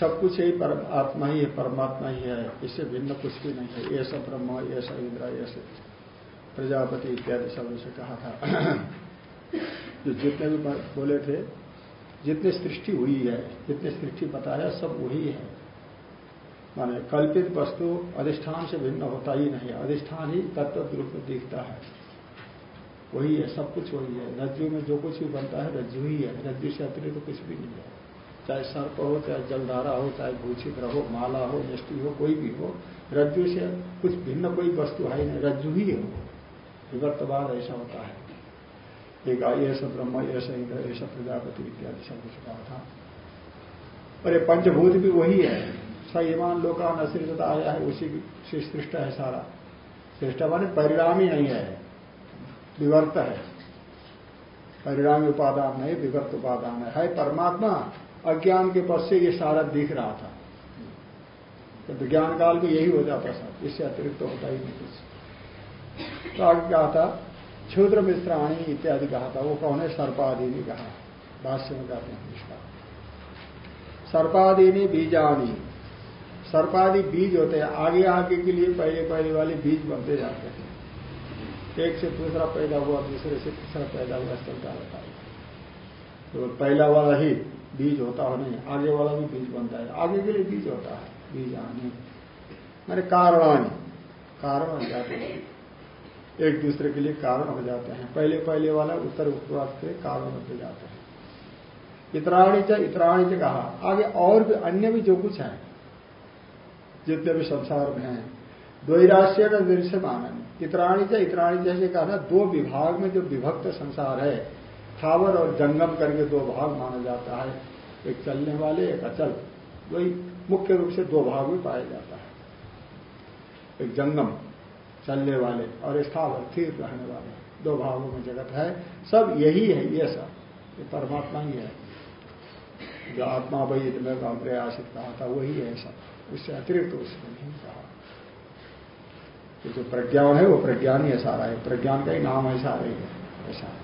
सब कुछ यही आत्मा ही है, परमात्मा ही है। इससे भिन्न कुछ भी नहीं है। ऐसा ब्रह्म, ऐसा इंद्र, ऐसे प्रजापति इत्यादि शब्दों से कहा था। जो जितने भी बोले थे, जितनी सृष्टि हुई है, जितनी सृष्टि बताया, सब वही है। माने कल्पित वस्तु अधिष्ठान से भिन्न होता ही नहीं अधिष्ठान ही तत्व रूप में दिखता है। वही है, सब कुछ वही है। रज्जु में जो कुछ भी बनता है, रज्जु ही है। रज्जु से अतिरिक्त तो कुछ भी नहीं है। चाहे सर्प हो चाहे जलधारा हो चाहे भूषित्र हो माला हो यष्टि हो कोई भी हो रज्जु से कुछ भिन्न कोई वस्तु है नहीं रज्जु ही हो विवर्तवाद ऐसा होता है। एक ऐसा ब्रह्म ऐसा इंद्र ऐसा प्रजापति इत्यादि सब कुछ कहा था। और ये पंचभूत भी वही है। सईमान लोका नश्रितता आया है उसी से सृष्ट है सारा। सृष्ट माने परिणाम ही नहीं है। विवर्त है। परिणामी उपादान नहीं विवर्त उपादान है, है परमात्मा। अज्ञान के पद से ये सारा दिख रहा था। तो विज्ञान काल में यही हो जाता सब इससे अतिरिक्त तो होता ही नहीं कुछ। तो आगे कहा था, क्षुद्र मिश्राणी इत्यादि कहा था। वो कौन है? सर्पादि ने कहा। भाष्य में कहते हैं इसका। सर्पादि ने बीजानी। सर्पादि बीज होते हैं। आगे आगे के लिए पहले पहले वाले बीज बनते जाते हैं। एक से दूसरा पैदा हुआ, दूसरे से तीसरा पैदा हुआ चलता रहता है तो पहला वाला ही बीज होता हो नहीं आगे वाला भी बीज बनता है। आगे के लिए बीज होता है। बीज आने। मैंने कारणानी कारण हो जाते हैं। एक दूसरे के लिए कारण हो जाते हैं। पहले पहले वाला, उत्तर उत्तर के कारण होते जाते हैं। इतराणी च इतराणी च कहा। आगे और भी अन्य भी जो कुछ है, जितने भी संसार में है, द्वैराश्य का दृश्य मानन इतराणी से इतराणी जैसे कहा था, दो विभाग में जो विभक्त संसार है थावर और जंगम करके दो भाग माना जाता है। एक चलने वाले, एक अचल। वही मुख्य रूप से दो भाग में पाया जाता है। एक जंगम, चलने वाले और स्थावर स्थिर रहने वाले। दो भागों में जगत है। सब यही है, ये सब। ये परमात्मा ही है। जो आत्मा वही इतने का प्रयासित कहा था, वही है सब। उससे अतिरिक्त उसने नहीं कहा। तो जो प्रज्ञान है, वो प्रज्ञान ही सारा। है प्रज्ञान का ही नाम है सारा। ही है। ऐसा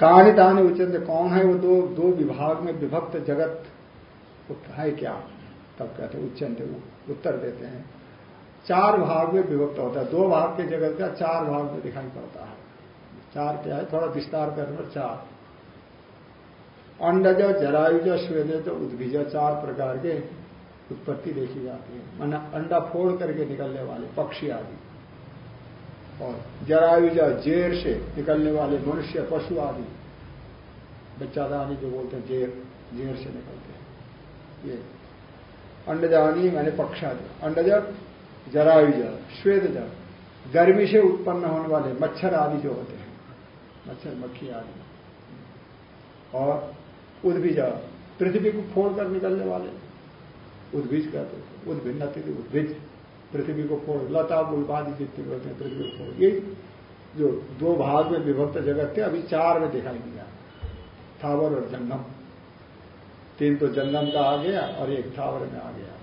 कहानी तानी उच्चते कौन है वो दो दो विभाग में विभक्त जगत? है क्या? तब कहते उच्चनते उत्तर देते हैं। चार भाग में विभक्त होता है। दो भाग के जगत का चार भाग में दिखाई पड़ता है। चार क्या है? थोड़ा विस्तार करने चार। अंडज, जरायुज स्वेदज उद्भिज, चार प्रकार के उत्पत्ति देखी जाती है। मन अंडा फोड़ करके निकलने वाले पक्षी आदि। और जरायुजा जेर से निकलने वाले मनुष्य, पशु आदि। बच्चादानी जो बोलते हैं, जेर जेर से निकलते हैं। ये अंडजानी मैंने पक्षादि। अंडज जरायुज श्वेत गर्मी से उत्पन्न होने वाले मच्छर आदि जो होते हैं, मच्छर, मक्खी आदि। और उद्भिज, पृथ्वी को फोड़ कर निकलने वाले। उद्भिज कहते उद्भिन्न उद्भिज। पृथ्वी को फोड़, लता बुलबादी जितने बोलते हैं, पृथ्वी को फोड़। ये जो दो भाग में विभक्त जगत थे, अभी चार में दिखाई दिया। थावर और जंगम। तीन तो जंगम का आ गया और एक थावर में आ गया।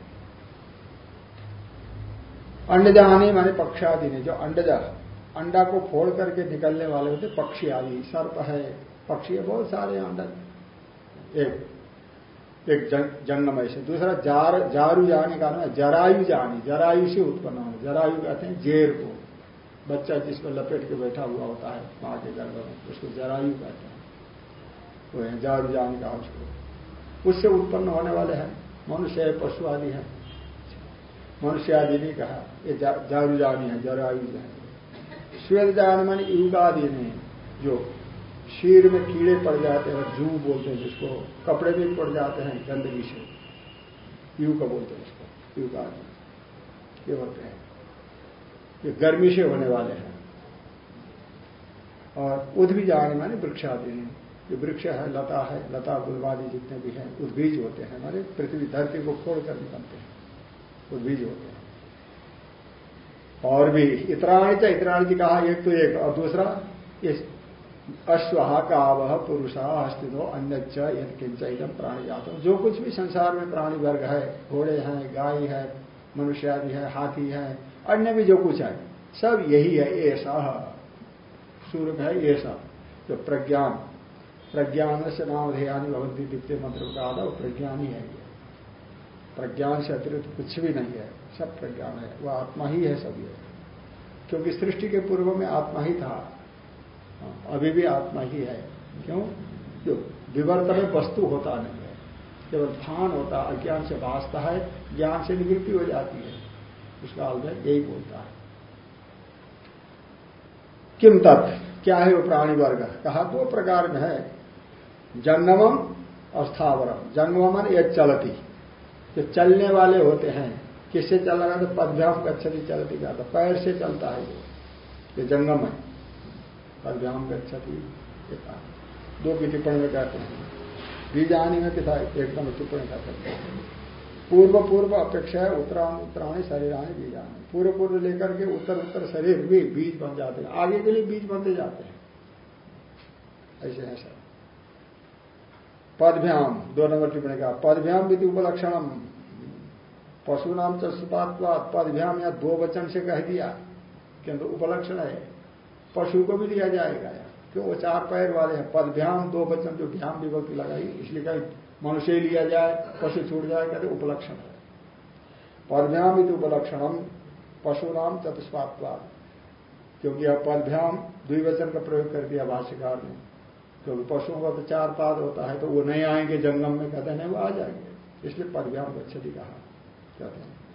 अंडजा आने माने पक्षादि ने, जो अंडजा, अंडा को फोड़ करके निकलने वाले होते पक्षी आदि। सर्प है, पक्षी है, बहुत सारे अंडा। एक एक जंगम ऐसे। दूसरा जार, जारू जाने का नाम जरायु जानी, जरायु से उत्पन्न होना, जरायु कहते हैं जेर को। बच्चा जिसमें लपेट के बैठा हुआ होता है, माँ के गर्भ में, उसको जरायु कहते हैं। वो है जारू जानी का उसको उससे उत्पन्न होने वाले हैं, मनुष्य है, पशु आदि है। मनुष्य आदि नहीं कहा, ये जारू जानी है, जरायु जानी श्वेत जान मान युग आदि नहीं, जो शीर में कीड़े पड़ जाते हैं, जू बोलते हैं जिसको, कपड़े भी पड़ जाते हैं गंदगी से। यू का बोलते हैं इसको, यू का आदमी। ये होते हैं। ये गर्मी से होने वाले हैं। और उद्भी जाने माने वृक्ष आदि हैं। जो वृक्ष है, लता है, लता, गुलवादी जितने भी हैं उद्बीज होते हैं हमारे। पृथ्वी धरती को फोड़ कर निकलते हैं। उद्बीज होते हैं। और भी, इतराणी चाहे इतराणी जी कहा, एक तो एक, और दूसरा, इस अश्वहा का वह पुरुषा स्थितो अन्य किंच प्राणी जाता जो कुछ भी संसार में प्राणी वर्ग है, घोड़े हैं, गाय है, मनुष्य आदि है, हाथी है, अन्य भी जो कुछ है, सब यही है, ऐसा सूर्य है, ऐसा। जो प्रज्ञान। प्रज्ञान से नाम ध्ययानी भगवती द्वितीय मंत्र का आधा प्रज्ञान ही है प्रज्ञान से अतिरिक्त कुछ भी नहीं है, सब प्रज्ञान है। वह आत्मा ही है सब ये। क्योंकि सृष्टि के पूर्व में आत्मा ही था। अभी भी आत्मा ही है। क्यों? जो विवर्त में वस्तु होता नहीं है। केवल भान होता, अज्ञान से भाषता है, ज्ञान से निवृत्ति हो जाती है। उसका काल यही बोलता है। किम तत्? क्या है वो प्राणी वर्ग? कहा दो प्रकार में है। जंगमम और स्थावरम जंगमन यह चलती। जो चलने वाले होते हैं। किससे चल रहा है? तो पदभ्याम गच्छति चलती का पैर से चलता है वो। ये जंगम है पदभ्याम गच्छति दो की टिप्पणी में कहते हैं। बीजानी में किसा एकदम टिप्पणी करते हैं। पूर्व पूर्व अपेक्षा है उत्तराण उत्तराणी शरीराणी बीजानी। पूर्व पूर्व लेकर के उत्तर उत्तर शरीर भी बीज बन जाते हैं। आगे के लिए बीज बनते जाते हैं। ऐसे है सर पदभ्याम, दो नंबर टिप्पणी का। पदभ्याम विधि उपलक्षणम। पशु नाम चुपात्वाद पदभ्याम या दो वचन से कह दिया। किंतु उपलक्षण है। पशु को भी दिया जाएगा। क्यों? वो चार पैर वाले हैं। पदभ्याम दो वचन जो भ्याम विभक्ति लगाई, इसलिए कहीं मनुष्य ही लिया जाए, पशु छूट जाए, कहते उपलक्षण है। पदभ्याम यदि उपलक्षणम, पशु नाम चतुष्पात्वाद क्योंकि यह पदभ्याम द्विवचन का प्रयोग कर दिया भाष्यकार ने। क्योंकि पशुओं का तो चार पाद होता है तो वो नहीं आएँगे जंगम में, कहते नहीं, वो आ जाएँगे। इसलिए पदभ्याम गच्छति कहा, कहते हैं।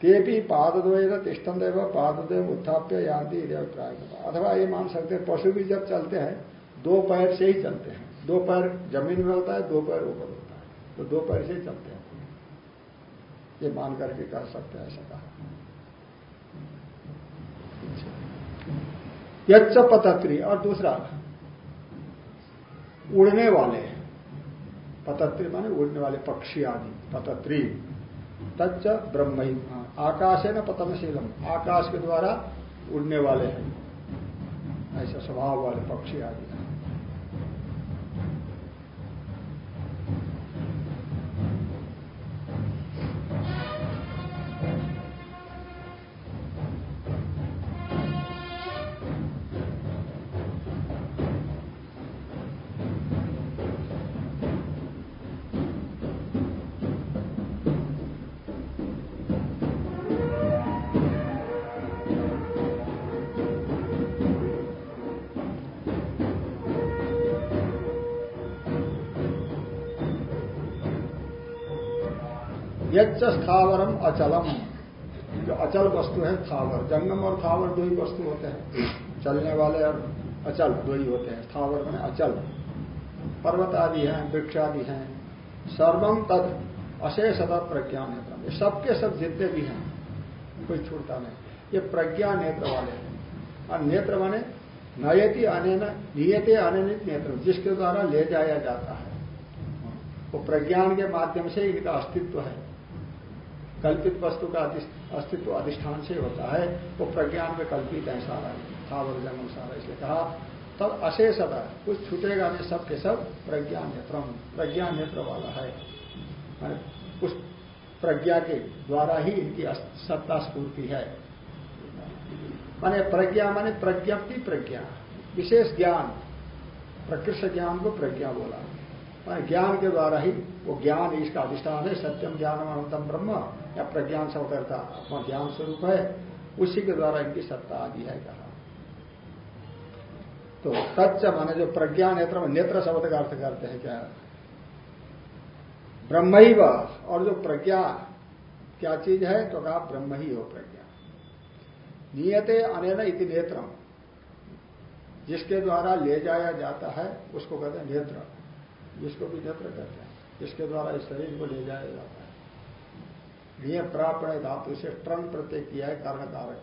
ते भी पादद्वय तिष्ठन देव पादद्वय उत्थाप्य यान्ति अभिप्राय। अथवा ये मान सकते हैं पशु भी जब चलते हैं, दो पैर से ही चलते हैं। दो पैर ज़मीन में होता है, दो पैर ऊपर होता है। तो दो पैर से ही चलते हैं। ये मान करके कर सकते हैं ऐसा कहा। यच्च पतत्री, और दूसरा, उड़ने वाले पतत्री माने उड़ने वाले पक्षी आदि, पतत्री। तच्च ब्रह्म आकाश है ना पतनशीलम। आकाश के द्वारा उड़ने वाले हैं। ऐसा स्वभाव वाले पक्षी आदि। यच्च स्थावरम अचलम। जो अचल वस्तु है, स्थावर। जंगम और स्थावर दो ही वस्तु होते हैं। चलने वाले और अचल दो ही होते हैं। स्थावर में अचल। पर्वत आदि हैं वृक्ष आदि हैं। सर्वम तद अशेषता प्रज्ञा नेत्र ये सबके सब जितने भी हैं, कोई छूटता नहीं। ये प्रज्ञा नेत्र वाले हैं। और नेत्र माने नयति आने नियते आने नेत्र जिसके द्वारा ले जाया जाता है। वो प्रज्ञान के माध्यम से इनका अस्तित्व है। कल्पित वस्तु का अस्तित्व अधिष्ठान से होता है, वो प्रज्ञान में कल्पित है सारा स्थावर जन्म सारा, इसलिए कहा, तब अशेषता कुछ छूटेगा नहीं, सब के सब प्रज्ञा नेत्र प्रज्ञा नेत्र वाला है। उस प्रज्ञा के द्वारा ही इनकी सत्ता स्फूर्ति है। माने प्रज्ञा, माने प्रज्ञप्ति प्रज्ञा, विशेष ज्ञान, प्रकृष्ट ज्ञान को प्रज्ञा बोला। ज्ञान के द्वारा ही, वो ज्ञान इसका अधिष्ठान है, सत्यम ज्ञान अनंतम ब्रह्म, या प्रज्ञान से करता अपना ज्ञान स्वरूप है, उसी के द्वारा इनकी सत्ता आदि है कहा। तो तच्च माने जो प्रज्ञा नेत्र नेत्र शब्द का अर्थ करते हैं क्या? ब्रह्म ही और जो प्रज्ञा, क्या चीज़ है? तो कहा ब्रह्म ही हो प्रज्ञा। नियते अनेन इति जिसके द्वारा ले जाया जाता है, उसको कहते हैं नेत्र। जिसको भी नेत्र कहते हैं, जिसके द्वारा इस शरीर को ले जाया जाता है। निय प्रापण धातु से ट्रन प्रत्यय किया है कारण कारक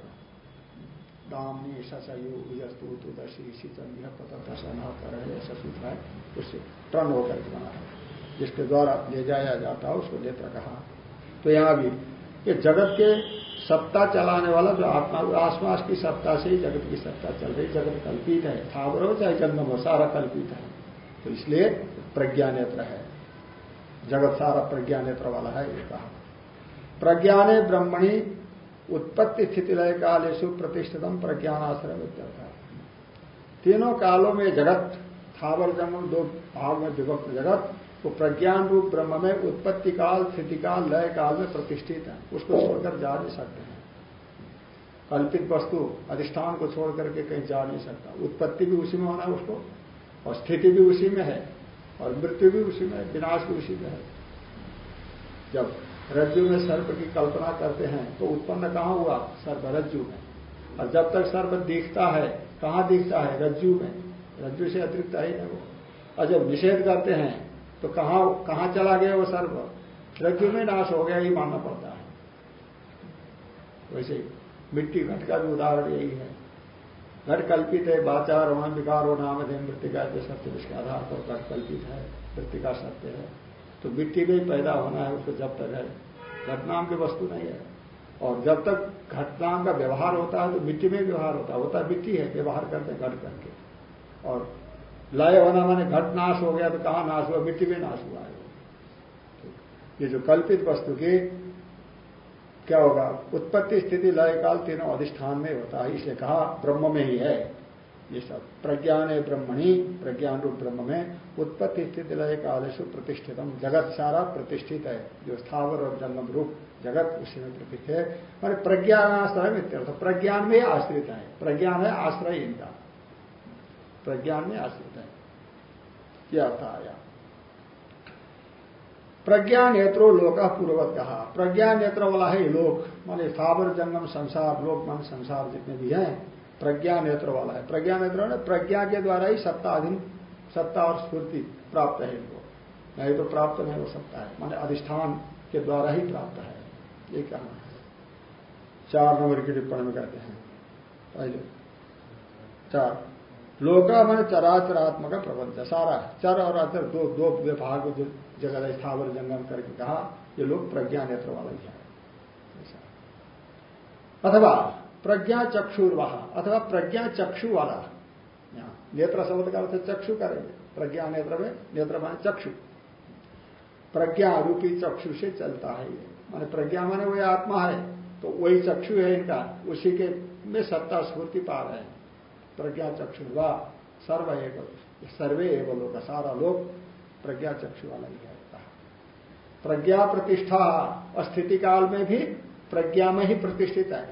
दामनी, ससयु विजस्तु तुदशी शीतन पतन करण ऐसा सूत्र है, उससे ट्रन होकर के बना है। जिसके द्वारा ले जाया जाता है, उसको नेत्र कहा। तो यहाँ भी, ये जगत के सत्ता चलाने वाला जो आत्मा, आसपास की सत्ता से ही जगत की सत्ता चल रही, जगत कल्पित है। थावर हो चाहे जन्म हो, सारा कल्पित है। तो इसलिए प्रज्ञा नेत्र है। जगत सारा प्रज्ञा नेत्र वाला है, ये कहा। प्रज्ञाने ब्रह्मणी उत्पत्ति स्थिति लय कालेशु प्रतिष्ठितम प्रज्ञानाश्रम तीनों कालों में जगत, थावर, जन्म, दो भाग में विभक्त जगत, वो प्रज्ञान रूप ब्रह्म में उत्पत्ति काल, स्थिति काल, लय काल में प्रतिष्ठित है। उसको छोड़कर जा नहीं सकते हैं। कल्पित वस्तु, अधिष्ठान को छोड़ करके कहीं जा नहीं सकता। उत्पत्ति भी उसी में होना है उसको, और स्थिति भी उसी में है। और मृत्यु भी उसी में विनाश भी उसी में है। जब रज्जु में सर्प की कल्पना करते हैं तो उत्पन्न कहाँ हुआ? सर्प रज्जु में। और जब तक सर्प दिखता है, कहाँ दिखता है? रज्जु में। रज्जु से अतिरिक्त है वो। और जब निषेध करते हैं तो कहाँ कहाँ चला गया वो सर्प? रज्जु में नाश हो गया ही मानना पड़ता है। वैसे मिट्टी घट का भी उदाहरण यही है। घट कल्पित है बाचार होना विकार नाम है मृतिका, जो सत्य उसके आधार पर घट कल्पित है, मृतिका सत्य है। तो मिट्टी में ही पैदा होना है, उसको जब तक है घट नाम की वस्तु नहीं है। और जब तक घट नाम का व्यवहार होता है तो मिट्टी में व्यवहार होता है। होता मिट्टी है, व्यवहार करते घट करके। और लय होना माने घट नाश हो गया तो कहाँ नाश हुआ? मिट्टी में नाश हुआ है ये जो कल्पित वस्तु की क्या होगा? उत्पत्ति स्थिति लय काल तीनों अधिष्ठान में होता है, इसलिए कहा ब्रह्म में ही है। ये सब। प्रज्ञान है ब्रह्मणी प्रज्ञान रूप ब्रह्म में उत्पत्ति स्थिति लय कालेशु प्रतिष्ठितम। जगत सारा प्रतिष्ठित है। जो स्थावर और जन्म रूप जगत, उसी में प्रतिष्ठित है। मैंने प्रज्ञानाश्रय इत्यर्थ, प्रज्ञान में आश्रित है। प्रज्ञान है आश्रय इनका। प्रज्ञान में आश्रित है। क्या था आया प्रज्ञा नेत्रो लोक पूर्वत कहा प्रज्ञा नेत्र वाला है लोक माने स्थावर जंगम, संसार, लोक, मान, संसार जितने भी हैं प्रज्ञा नेत्र वाला है। प्रज्ञा नेत्र प्रज्ञा के द्वारा ही सत्ता अधीन, सत्ता और स्फूर्ति प्राप्त है इनको। नहीं तो प्राप्त नहीं हो सकता है। माने अधिष्ठान के द्वारा ही प्राप्त है। ये कहना है? चार नंबर की टिप्पणी में कहते हैं। पहले। चार। लोका मन चराचरात्मक प्रबंध सारा। चर और अचर दो दो विभाग जो जगह स्थावर जंगम करके कहा, ये लोग प्रज्ञा नेत्र वाला ही है। अथवा प्रज्ञा चक्षुर्वाह अथवा प्रज्ञा चक्षु वाला नेत्र शब्द का अर्थ चक्षु करेंगे। प्रज्ञा नेत्र में, नेत्र माने चक्षु। प्रज्ञा रूपी चक्षु से चलता है ये। माने प्रज्ञा माने वही आत्मा है तो वही चक्षु है इनका। उसी के में सत्ता स्फूर्ति पा रहे हैं। प्रज्ञा चक्षु वा सर्व एक सर्वे एवं लोग सारा लोग प्रज्ञा चक्षु वाला ही है। प्रज्ञा प्रतिष्ठा स्थिति काल में भी प्रज्ञा में ही प्रतिष्ठित है।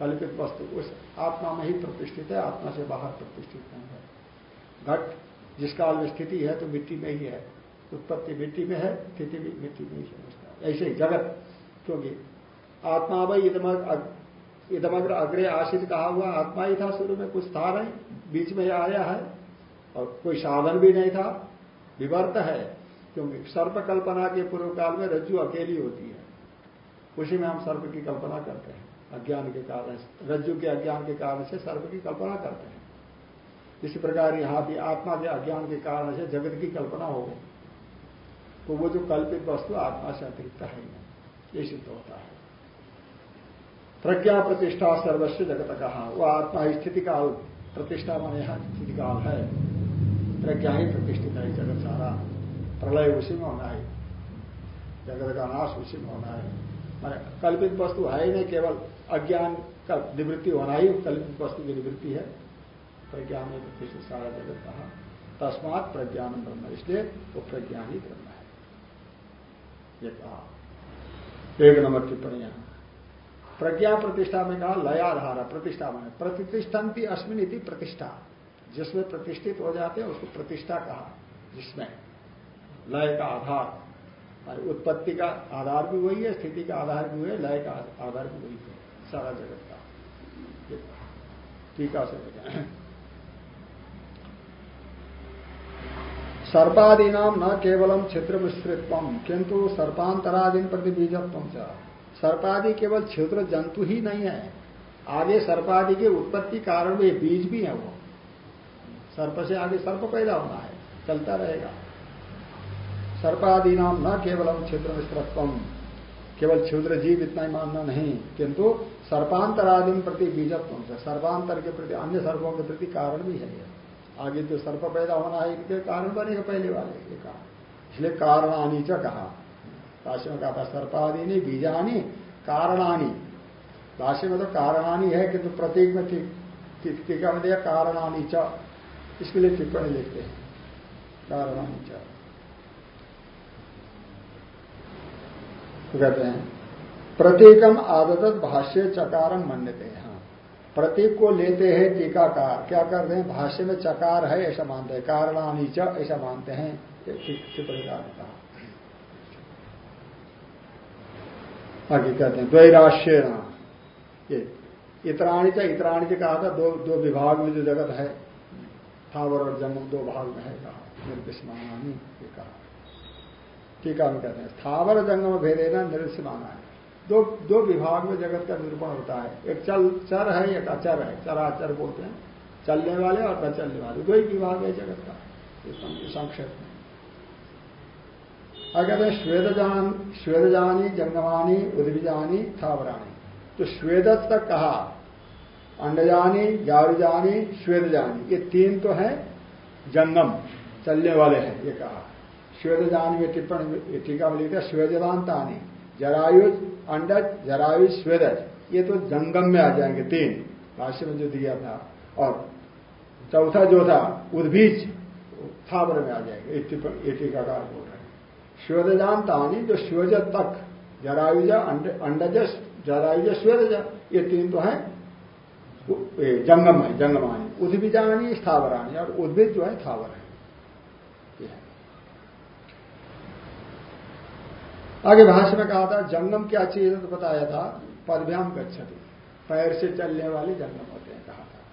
कल्पित वस्तु, उस आत्मा में ही प्रतिष्ठित है, आत्मा से बाहर प्रतिष्ठित नहीं है। घट, जिस काल में स्थिति है तो मिट्टी में ही है। उत्पत्ति मिट्टी में है, स्थिति भी मिट्टी में ही समझता है। ऐसे ही जगत, क्योंकि आत्मा भाई इदमग्र अग्रे आशित कहा हुआ आत्मा ही था, शुरू में कुछ था नहीं, बीच में आया है, और कोई साधन भी नहीं था, विवर्त है। क्योंकि सर्प कल्पना के पूर्व काल में रज्जु अकेली होती है। उसी में हम सर्प की कल्पना करते हैं। अज्ञान के कारण रज्जु के अज्ञान के कारण से सर्प की कल्पना करते हैं। इसी प्रकार यहाँ भी आत्मा के अज्ञान के कारण से जगत की कल्पना हो गई। तो वो जो कल्पित वस्तु आत्मा से अतिरिक्त है ये सिद्ध होता है। प्रज्ञा प्रतिष्ठा सर्वस्व जगत कहा। वो आत्मा स्थिति काल, प्रतिष्ठा माने यहाँ स्थिति काल है। प्रज्ञा ही प्रतिष्ठित है जगत सारा। प्रलय उसी में होना है। जगत का नाश उसी में होना है। मैंने कल्पित वस्तु है ही नहीं, केवल अज्ञान का निवृत्ति होना ही कल्पित वस्तु की निवृत्ति है। प्रज्ञा में प्रतिष्ठित सारा जगत कहा? तस्मात प्रज्ञान ब्रह्म, इसलिए वो प्रज्ञान ही ब्रह्म है। ये कहा। एक नंबर टिप्पणी प्रज्ञा प्रतिष्ठा में कहा, लयाधारा, प्रतिष्ठा में प्रतिष्ठन्ति अश्विन प्रतिष्ठा। जिसमें प्रतिष्ठित हो जाते हैं, उसको प्रतिष्ठा कहा। जिसमें लय का आधार। उत्पत्ति का आधार भी वही है, स्थिति का आधार भी वही है, लय का आधार भी वही है, सारा जगत का। टीका से सर्पादीना न केवलम क्षेत्र विस्तृत्व किंतु सर्पांतरादीन प्रति बीजत्व सर्पादि केवल क्षेत्र जंतु ही नहीं है। आगे सर्पादि के उत्पत्ति कारण में बीज भी है वो। सर्प से आगे सर्प पैदा होना है, चलता रहेगा। सर्पादि नाम न केवलम क्षुद्र विस्तृत्व केवल क्षुद्र जीव इतना ही मानना नहीं, किंतु सर्पांतरादि प्रति बीजत्व सर्पांतर के प्रति अन्य सर्पों के प्रति कारण भी है आगे जो सर्प पैदा होना है इनके कारण बनेगा पहले वाले, ये कहा इसलिए कारणानी च कहा। भाष्य में कहा था सर्पादि नहीं बीजानी कारणानी। भाष्य में तो कारणानी है, किंतु प्रतीक में टीका में दिया कारणानी च। इसके लिए टिप्पणी लिखते हैं। कारणानी च। कहते हैं? प्रतीकम आदत भाष्य चकारम मान्यते, हैं। हाँ प्रतीक को लेते हैं टीकाकार। क्या करते हैं? भाष्य में चकार है, ऐसा मानते हैं। कारणानी ऐसा मानते हैं। टिप्पणी का आगे कहते हैं? द्वैराश्य ये इतराणी च, इतराणी से कहा था, दो दो विभाग में जो जगत है, थावर और जन्म, दो भाग में है कहा। निर्दिशमानी ये कहा। टीका में कहते हैं। स्थावर जंगम भेदे ना निर्दिशमाना है। दो दो विभाग में जगत का निरूपण होता है। एक चल, चर है, एक अचर है। चराचर बोलते हैं। चलने वाले और न चलने वाले। दो ही विभाग है जगत का। संक्षेप में। अगर श्वेदजान श्वेदजानी जंगमानी, उद्भिजानी, थावरानी। तो श्वेद तक कहा। अंडजानी जानी श्वेदजानी ये तीन तो है। जंगम, चलने वाले हैं, ये कहा। श्वेदजानी में टिप्पणी टीका में लिखा श्वेदवांतानी जरायुज अंडज जरायुज स्वेदज ये तो जंगम में आ जाएँगे तीन भाष्य में जो दिया था और चौथा जो था उद्भीज थावर में आ जाएँगे ये टीकाकार बोल रहे हैं श्वेदजान तानी जो श्वेज तक जरायुज अंडज जरायुज स्वेदज ये तीन तो है जंगम है जंगमानी उद्भिजानी स्थावरानी और उद्भिद जो है थावर है आगे भाष्य में कहा था जंगम क्या चीज़ है तो बताया था पदभ्याम गच्छति। पैर से चलने वाले जंगम होते हैं, कहा था।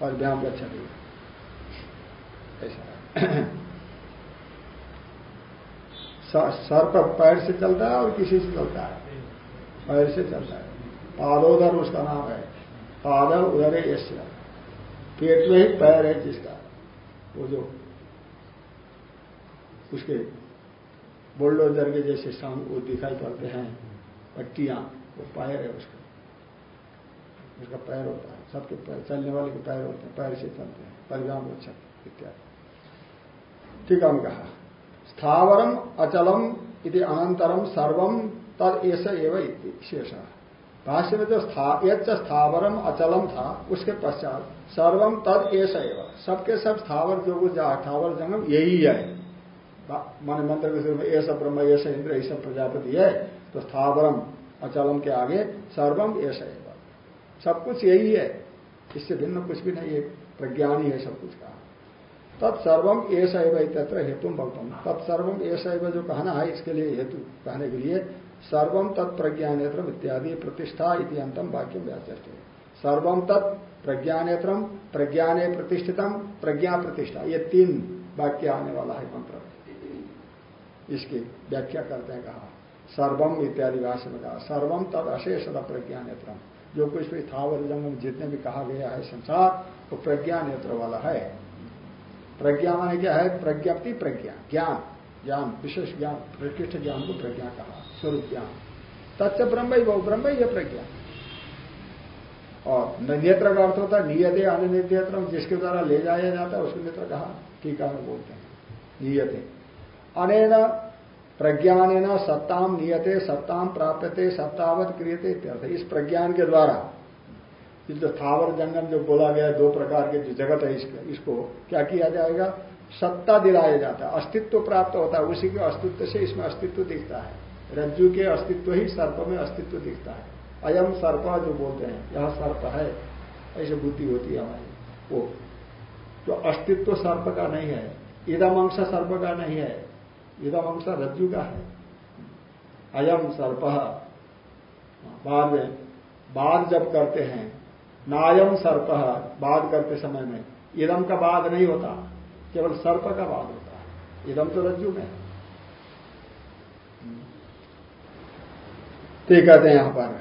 पदभ्याम गच्छति। ऐसा। सर्प पैर से चलता है और किसी से चलता है? पैर से चलता है। पादोदर उसका नाम है। पादर उधर है, यश। पेट में ही पैर है जिसका। वो जो उसके बुलडोजर के जैसे शाम वो दिखाई पड़ते हैं, पट्टियाँ, वो पैर है उसका। उसका पैर होता है, सबके पैर, चलने वाले के पैर होते हैं, पैर से चलते हैं, परिणाम इत्यादि। ठीक है कहा, स्थावरम अचलम इति अनंतरम सर्वम तद ऐसा एवं शेष। भाष्य में जो यच्च स्थावरम अचलम था, उसके पश्चात सर्वम तद ऐसा एवं। सबके सब स्थावर, जो कुछ स्थावर जंगम, यही है। मान मंत्र के में ऐसा ब्रह्म, ऐसा इंद्र, ऐसा प्रजापति है तो स्थावरम अचलम के आगे सर्वम ऐसा एवं सब कुछ यही है। इससे भिन्न कुछ भी नहीं है। प्रज्ञानी है सब कुछ कहा तत्सर्वम ऐसा एवं तत्र हेतु भक्तम तत्सर्वम ऐसा एवं जो कहना है इसके लिए हेतु कहने के लिए, सर्वम तत्प्रज्ञानेत्र इत्यादि प्रतिष्ठा इति अंतम वाक्य व्याचष्ट सर्वम तत् प्रज्ञानेत्रम, प्रज्ञाने प्रतिष्ठितम, प्रज्ञा प्रतिष्ठा। ये तीन वाक्य आने वाला है मंत्र। इसकी व्याख्या करते हैं कहा। सर्वम इत्यादि भाषा में कहा। सर्वम तद अशेष प्रज्ञा नेत्र जो कुछ भी थावर जंगम जितने भी कहा गया है संसार, वो तो प्रज्ञा नेत्र वाला है। प्रज्ञा माने क्या है? प्रज्ञप्ति प्रज्ञा, ज्ञान। ज्ञान, विशेष ज्ञान प्रतिष्ठ ज्ञान को प्रज्ञा कहा। स्वरूप ज्ञान। तत्व ब्रह्म ही ब्रह्म ही है प्रज्ञा। और नेत्र का अर्थ होता है, नियते नेत्र जिसके द्वारा ले जाया जाता है, उसको नेत्र कहा। टीका में बोलते हैं। नियते। अनेन प्रज्ञान सत्ताम नियते सत्ताम प्राप्यते, सत्तावत क्रियते इत्यर्थ। इस प्रज्ञान के द्वारा जो थावर जंगम जो बोला गया दो प्रकार के जो जगत है, इसका, इसको क्या किया जाएगा? सत्ता दिलाया जाता है। अस्तित्व प्राप्त होता है, उसी के अस्तित्व से इसमें अस्तित्व दिखता है। रज्जु के अस्तित्व ही सर्प में अस्तित्व दिखता है। अयम सर्प जो बोलते हैं, यह सर्प है, ऐसी बुद्धि होती है हमारी। वो, जो अस्तित्व सर्प का नहीं है इदम अंश सर्प का नहीं है इदम अंश रज्जु का है। अयम सर्प। बाद में, बाद जब करते हैं, नायम सर्प, बाद करते समय में, इदम का बाद नहीं होता, केवल सर्प का बाद होता है। इदम तो रज्जु में तो कहते हैं यहाँ पर,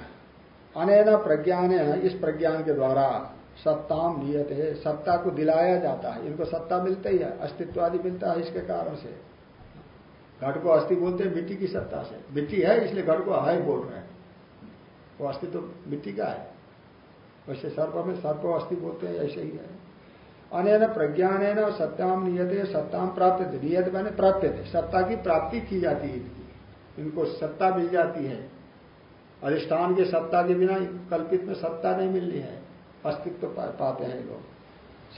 अनैन प्रज्ञान, इस प्रज्ञान के द्वारा सत्ताम नियत है। सत्ता को दिलाया जाता है। इनको सत्ता मिलता ही है, अस्तित्व आदि मिलता है इसके कारण से। घट को अस्थि बोलते हैं, मिट्टी की सत्ता से। मिट्टी है, इसलिए घट को हाई बोल रहे हैं। वो अस्थि तो मिट्टी का है। वैसे सर्प में सर्प अस्थि बोलते हैं, ऐसे ही है। अनैन प्रज्ञान है ना सत्याम नियत सत्ताम प्राप्त थे। नियत मैंने प्राप्त थे। सत्ता की प्राप्ति की जाती है इनकी। इनको सत्ता मिल जाती है। अधिष्ठान की सत्ता के बिना कल्पित में सत्ता नहीं मिलनी है। अस्तित्व तो पाते हैं लोग।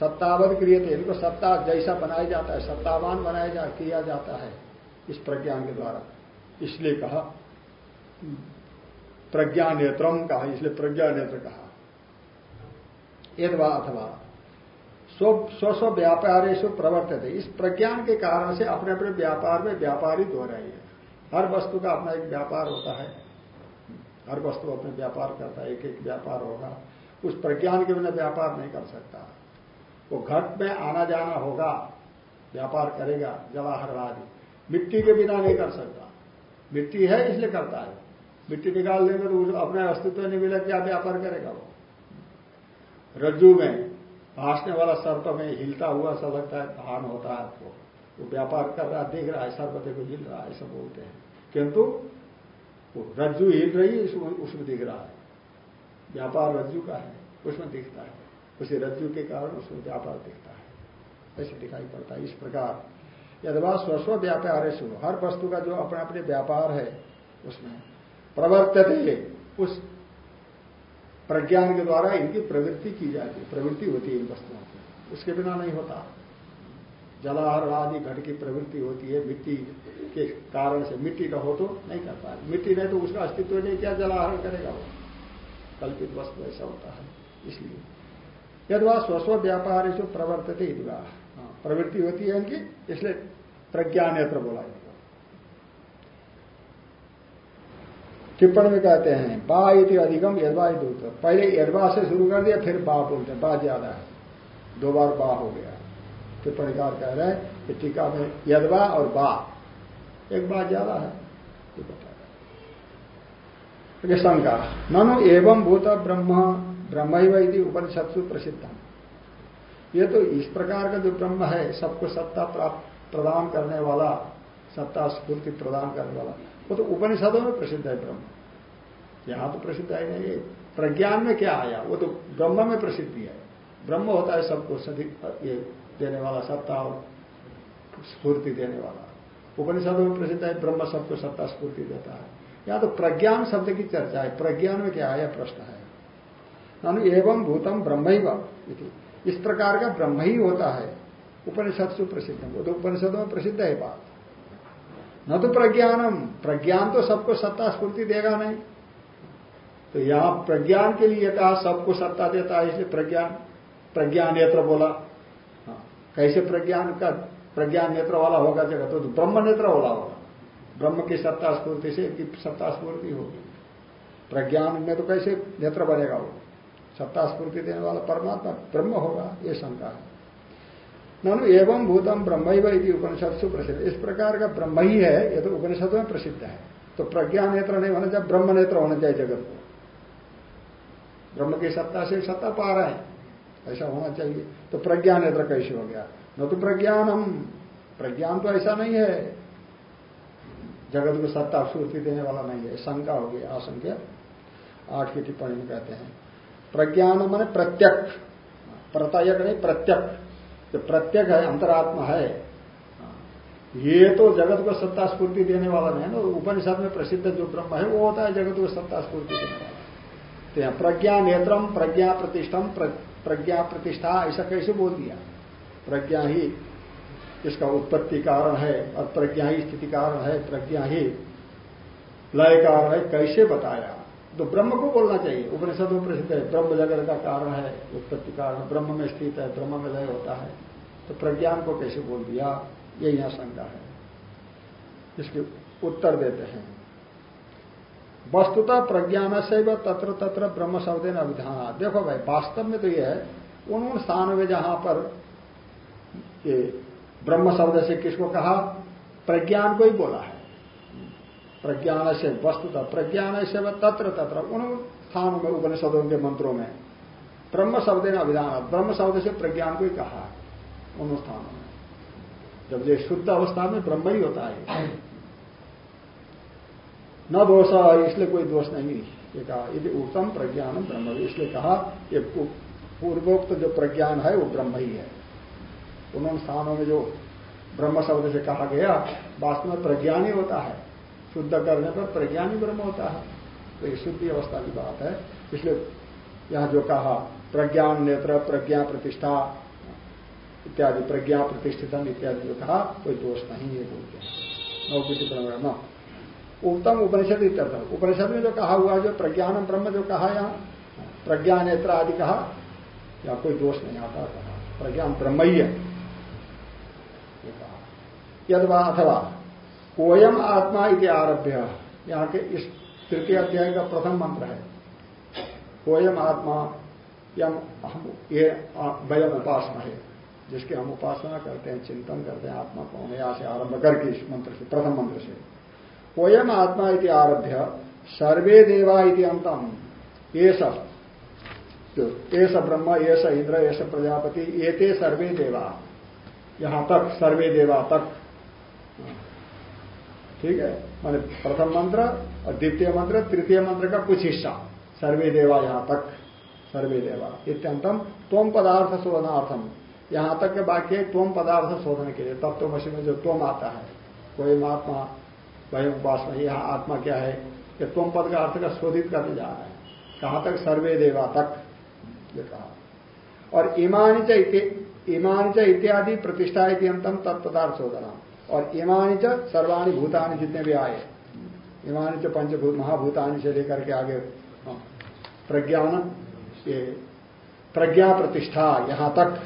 सत्तावध क्रिय थे इनको सत्ता जैसा बनाया जाता है, सत्तावान बनाया जा, किया जाता है। इस प्रज्ञान के द्वारा। इसलिए कहा, प्रज्ञा नेत्रम कहा, इसलिए प्रज्ञा नेत्र कहा। यदवा अथवा। स्व स्व व्यापारेश प्रवर्तित। है इस प्रज्ञान के कारण से अपने अपने व्यापार में व्यापारित हो रही है। हर वस्तु का अपना एक व्यापार होता है। हर वस्तु अपने व्यापार करता है एक एक व्यापार होगा। उस प्रज्ञान के बिना व्यापार नहीं कर सकता। वो घट में आना जाना होगा। व्यापार करेगा जवाहर आदि। मिट्टी के बिना नहीं कर सकता। मिट्टी है इसलिए करता है। मिट्टी निकाल देंगे तो अपना अस्तित्व नहीं मिला क्या व्यापार करेगा वो। रज्जू में भाषने वाला सर्प में हिलता हुआ सा लगता है भान होता है आपको। वो व्यापार कर रहा देख रहा है, सर्प देखो हिल रहा है, ऐसा बोलते हैं। किंतु वो रज्जु हिल रही है उसमें दिख रहा है। व्यापार रज्जु का है, उसमें दिखता है। उसी रज्जु के कारण उसमें व्यापार दिखता है। ऐसे दिखाई पड़ता है। इस प्रकार यदवा स्वस्व व्यापार है हर वस्तु का जो अपने अपने व्यापार है उसमें प्रवर्तते उस प्रज्ञान के द्वारा इनकी प्रवृत्ति की जाती है प्रवृत्ति होती है इन वस्तुओं की। उसके बिना नहीं होता। जलाहर आदि घट की प्रवृत्ति होती है मिट्टी के कारण से। मिट्टी का हो तो नहीं कर पाए। मिट्टी नहीं तो उसका अस्तित्व नहीं क्या जलाहरण करेगा वो? कल्पित वस्तु ऐसा होता है। इसलिए यदि वह स्वस्व व्यापार जो प्रवर्तते हाँ, प्रवृत्ति होती है इनकी इसलिए प्रज्ञा नेत्र बोला टिप्पणी में कहते हैं, बा इति अधिकम यदवा दूत पहले यदवा से शुरू कर दिया, फिर बा बोलते हैं, बा ज़्यादा है। दो बार बा हो गया। टिप्पणीकार कह रहे हैं कि टीका में यदवा और बा, एक बात ज़्यादा है शंका, ननु एवं भूत ब्रह्म ब्रह्म उपनिषत्सु प्रसिद्ध ये तो इस प्रकार का जो ब्रह्म है, सबको सत्ता प्रदान करने वाला, सत्ता स्फूर्ति प्रदान करने वाला, वो तो उपनिषदों में प्रसिद्ध है ब्रह्म। यहाँ तो प्रसिद्ध है नहीं प्रज्ञान में क्या आया? वो तो ब्रह्म में प्रसिद्धि है ब्रह्म होता है सबको ये देने वाला सत्ता और स्फूर्ति देने वाला। उपनिषदों में प्रसिद्ध है, ब्रह्म सबको सत्ता स्फूर्ति देता है। यहाँ तो प्रज्ञान शब्द की चर्चा है। प्रज्ञान में क्या आया? प्रश्न है। एवं भूतम ब्रह्म इस प्रकार का ब्रह्म ही होता है। उपनिषद से प्रसिद्ध वो तो उपनिषदों में प्रसिद्ध है बात। न तो प्रज्ञानम। प्रज्ञान तो सबको सत्ता स्फूर्ति देगा नहीं। तो यहाँ प्रज्ञान के लिए कहा सबको सत्ता देता है इसलिए प्रज्ञान प्रज्ञान नेत्र बोला। हाँ, कैसे प्रज्ञान का प्रज्ञान नेत्र वाला होगा जगह तो ब्रह्म नेत्र वाला होगा। ब्रह्म की सत्ता स्फूर्ति से सत्ता स्फूर्ति होगी। प्रज्ञान में तो कैसे नेत्र बनेगा वो? सत्ता स्फूर्ति देने वाला परमात्मा ब्रह्म होगा, ये शंका है। ननु एवं भूतम ब्रह्म ही उपनिषद से प्रसिद्ध। इस प्रकार का ब्रह्म ही है, ये तो उपनिषद में प्रसिद्ध है। तो प्रज्ञा नेत्र नहीं होना चाहिए ब्रह्म नेत्र होना चाहिए जगत को। ब्रह्म की सत्ता से सत्ता पा रहे हैं, ऐसा होना चाहिए। तो प्रज्ञा नेत्र कैसे हो गया? न तो प्रज्ञान हम प्रज्ञान तो ऐसा नहीं है। जगत को सत्ता स्फूर्ति देने वाला नहीं है। शंका होगी आशंका। आठ की टिप्पणी में कहते हैं। प्रज्ञान मैंने प्रत्यक्ष प्रत्यक नहीं प्रत्यक्ष जो प्रत्यक है, अंतरात्मा है। ये तो जगत को सत्ता स्फूर्ति देने वाला नहीं है ना। उपनिषद में प्रसिद्ध जो ब्रह्म है, वो होता है जगत को सत्ता स्फूर्ति देने वाला। तो यहाँ प्रज्ञा नेत्रम, प्रज्ञा प्रतिष्ठम प्रज्ञा प्रतिष्ठा, ऐसा कैसे बोल दिया? प्रज्ञा ही इसका उत्पत्ति कारण है और प्रज्ञा ही स्थिति कारण है, प्रज्ञा ही लय कारण है, कैसे बताया? तो ब्रह्म को बोलना चाहिए। उपनिषद में प्रसिद्ध है, ब्रह्म जगत का कारण है, उत्पत्ति कारण, ब्रह्म में स्थित है, ब्रह्म में लय होता है। तो प्रज्ञान को कैसे बोल दिया? ये यहाँ शंका है। इसके उत्तर देते हैं। वस्तुतः प्रज्ञान से व तत्र तत्र ब्रह्म शब्द ने अभिधान। देखो भाई, वास्तव में तो यह है, उन स्थान में जहाँ पर ब्रह्म शब्द से किसको कहा? प्रज्ञान को ही बोला है। प्रज्ञान से वस्तुतः प्रज्ञान से तत्र तत्र, उन स्थानों में, उपनिषदों के मंत्रों में। ब्रह्म शब्द ने अभिधान ब्रह्म शब्द से प्रज्ञान को ही कहा उन स्थानों में। जब ये शुद्ध अवस्था में ब्रह्म ही होता है। न दोष, इसलिए कोई दोष नहीं। ये कहा, यदि उत्तम प्रज्ञान ब्रह्म इसलिए कहा, ये पूर्वोक्त जो प्रज्ञान है, वो ब्रह्म ही है। उन स्थानों में जो ब्रह्म शब्द से कहा गया, वास्तव में प्रज्ञान ही होता है। शुद्ध करने पर प्रज्ञान ही ब्रह्म होता है। तो ये शुद्धि अवस्था की बात है। इसलिए यहाँ जो कहा, प्रज्ञान नेत्र, प्रज्ञा प्रतिष्ठा इत्यादि, प्रज्ञा प्रतिष्ठितम इत्यादि जो कहा, कोई दोष नहीं है बोलते ब्रह्म। उत्तम उपनिषद इत्यर्थ। उपनिषद में जो कहा हुआ जो प्रज्ञान ब्रह्म जो कहा यहाँ, प्रज्ञा नेत्र आदि कहा या कोई दोष नहीं आता कहा। प्रज्ञान ब्रह्म ही है। यदवा अथवा कोयम आत्मा इति आरभ्य। यहाँ के इस तृतीय अध्याय का प्रथम मंत्र है। कोयम आत्मा, यम हम ये वयम उपासना है, जिसकी हम उपासना करते हैं, चिंतन करते हैं, आत्मा कौन है यहाँ से आरंभ करके इस मंत्र से, प्रथम मंत्र से। कोयम आत्मा इति आरभ्य, सर्वे देवा इति अंतम। ये सब एस ब्रह्म एस इंद्र एस प्रजापति एते सर्वे देवा। यहाँ तक, सर्वे देवा तक। ठीक है? माने प्रथम मंत्र और द्वितीय मंत्र, तृतीय मंत्र का कुछ हिस्सा। सर्वे देवा यहाँ तक। सर्वे देवा। इत्यंतम तोम पदार्थ शोधनार्थम। यहाँ तक के वाक्य तोम पदार्थ शोधन के लिए। तत्व मशीन में जो तोम आता है कोई आत्मा वही उपासना, यहाँ आत्मा क्या है? कि तोम पद का अर्थ का शोधित करने जा रहा है। कहाँ तक? सर्वे देवा तक। ये कहा। और इमानी च इत्यादि प्रतिष्ठा अंतम तत्पदार्थ शोधना और इमानी च सर्वाणी भूतानि जितने भी आए इमानी च पंचभूत महाभूतानि से लेकर के आगे हाँ, प्रज्ञान ये प्रज्ञा प्रतिष्ठा यहाँ तक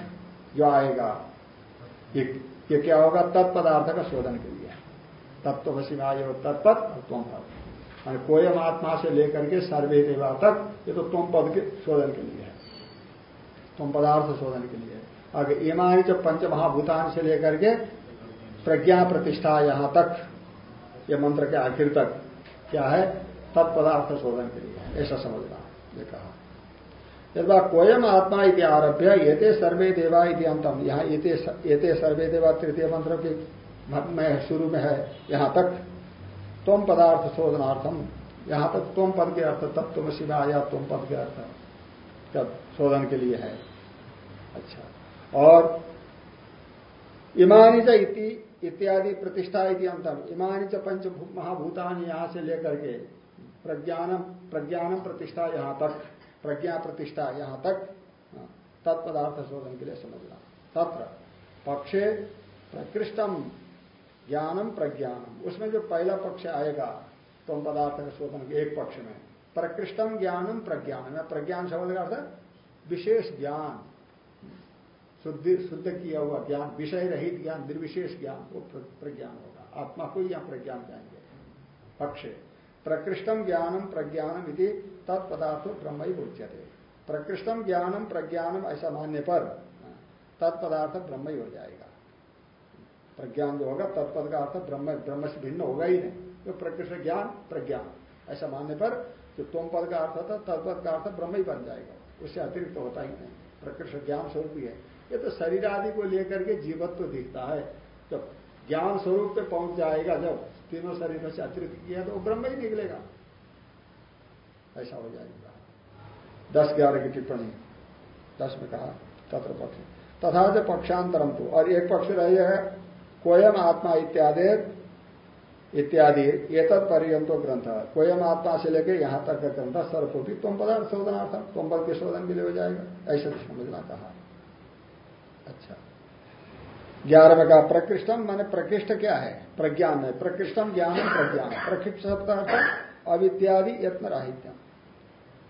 जो आएगा ये, ये क्या होगा? तत्पदार्थ का शोधन के लिए। तत्वसी में आए तत्पद तुम पद। कोयम आत्मा से लेकर के सर्वे देवा तक ये तो तुम पद के शोधन के लिए है। तुम पदार्थ शोधन के लिए आगे ईमानी जब पंच महाभूतान से लेकर के प्रज्ञा प्रतिष्ठा यहाँ तक, ये मंत्र के आखिर तक क्या है? तत्पदार्थ शोधन के लिए ऐसा समझना ये कहा। यदा कोयम आत्मा इति आरभ्य येते सर्वे देवा इति अंतम। यहाँ येते सर्वे देवा तृतीय मंत्र के में शुरू में है, यहाँ तक। तुम पदार्थ शोधनार्थम। यहाँ तक तुम पद के अर्थ तब तुम शिवा आया तुम पद के अर्थ तब शोधन के लिए है। अच्छा। और इमानी इति इत्यादि प्रतिष्ठा इति अंतर इमानी च पंच महाभूतान यहाँ से लेकर के प्रज्ञानम प्रज्ञानम प्रतिष्ठा यहाँ तक प्रज्ञा प्रतिष्ठा यहाँ तक हाँ, तत्पदार्थ शोधन के लिए समझना। तत्र पक्षे प्रकृष्टम ज्ञानम प्रज्ञानम। उसमें जो पहला पक्ष आएगा तो पदार्थ का शोधन एक पक्ष में। प्रकृष्टम ज्ञानम प्रज्ञानम। प्रज्ञान शब्द का अर्थ विशेष ज्ञान। शुद्ध शुद्ध किया हुआ ज्ञान, विषय रहित ज्ञान, निर्विशेष ज्ञान, वो प्रज्ञान होगा। आत्मा को ही यहाँ प्रज्ञान कहेंगे। पक्ष। प्रकृष्टम ज्ञानम प्रज्ञानम यदि तत्पदार्थ ब्रह्म ही उच्यते। प्रकृष्टम ज्ञानम प्रज्ञानम ऐसा मानने पर, तत्पदार्थ ब्रह्म ही हो जाएगा। प्रज्ञान जो होगा तत्पद का अर्थ ब्रह्म ब्रह्म से भिन्न होगा ही नहीं। तो प्रकृष्ट ज्ञान, प्रज्ञान। ऐसा मानने पर जो तुम पद का अर्थ होता तत्पद का अर्थ ब्रह्म ही बन जाएगा। उससे अतिरिक्त होता ही नहीं। प्रकृष्ट ज्ञान स्वरूप ही है। ये तो शरीर आदि को लेकर के जीवत्व तो दिखता है। जब ज्ञान स्वरूप पे पहुँच जाएगा, जब तीनों शरीर से अतिरिक्त किया तो वो ब्रह्म ही निकलेगा। ऐसा हो जाएगा। दस ग्यारह की टिप्पणी। दस में कहा, तत्र पक्ष। तथा जो पक्षांतरम तो। और एक पक्ष रही कोयम आत्मा इत्यादि। इत्यादि। ये पर्यंतो ग्रंथ कोयम आत्मा से लेकर यहाँ तक का ग्रंथ सर्वकोटि तुम पदार्थ शोधनार्थम तुम बल के शोधन के लिए हो जाएगा। ऐसा समझना कहा। अच्छा। ग्यारह में कहा प्रकृष्टम माने प्रकृष्ट क्या है? प्रज्ञान है। प्रकृष्टम ज्ञान, प्रज्ञान। प्रकृष्ट शब्द अविद्यादि यत्न राहित्यम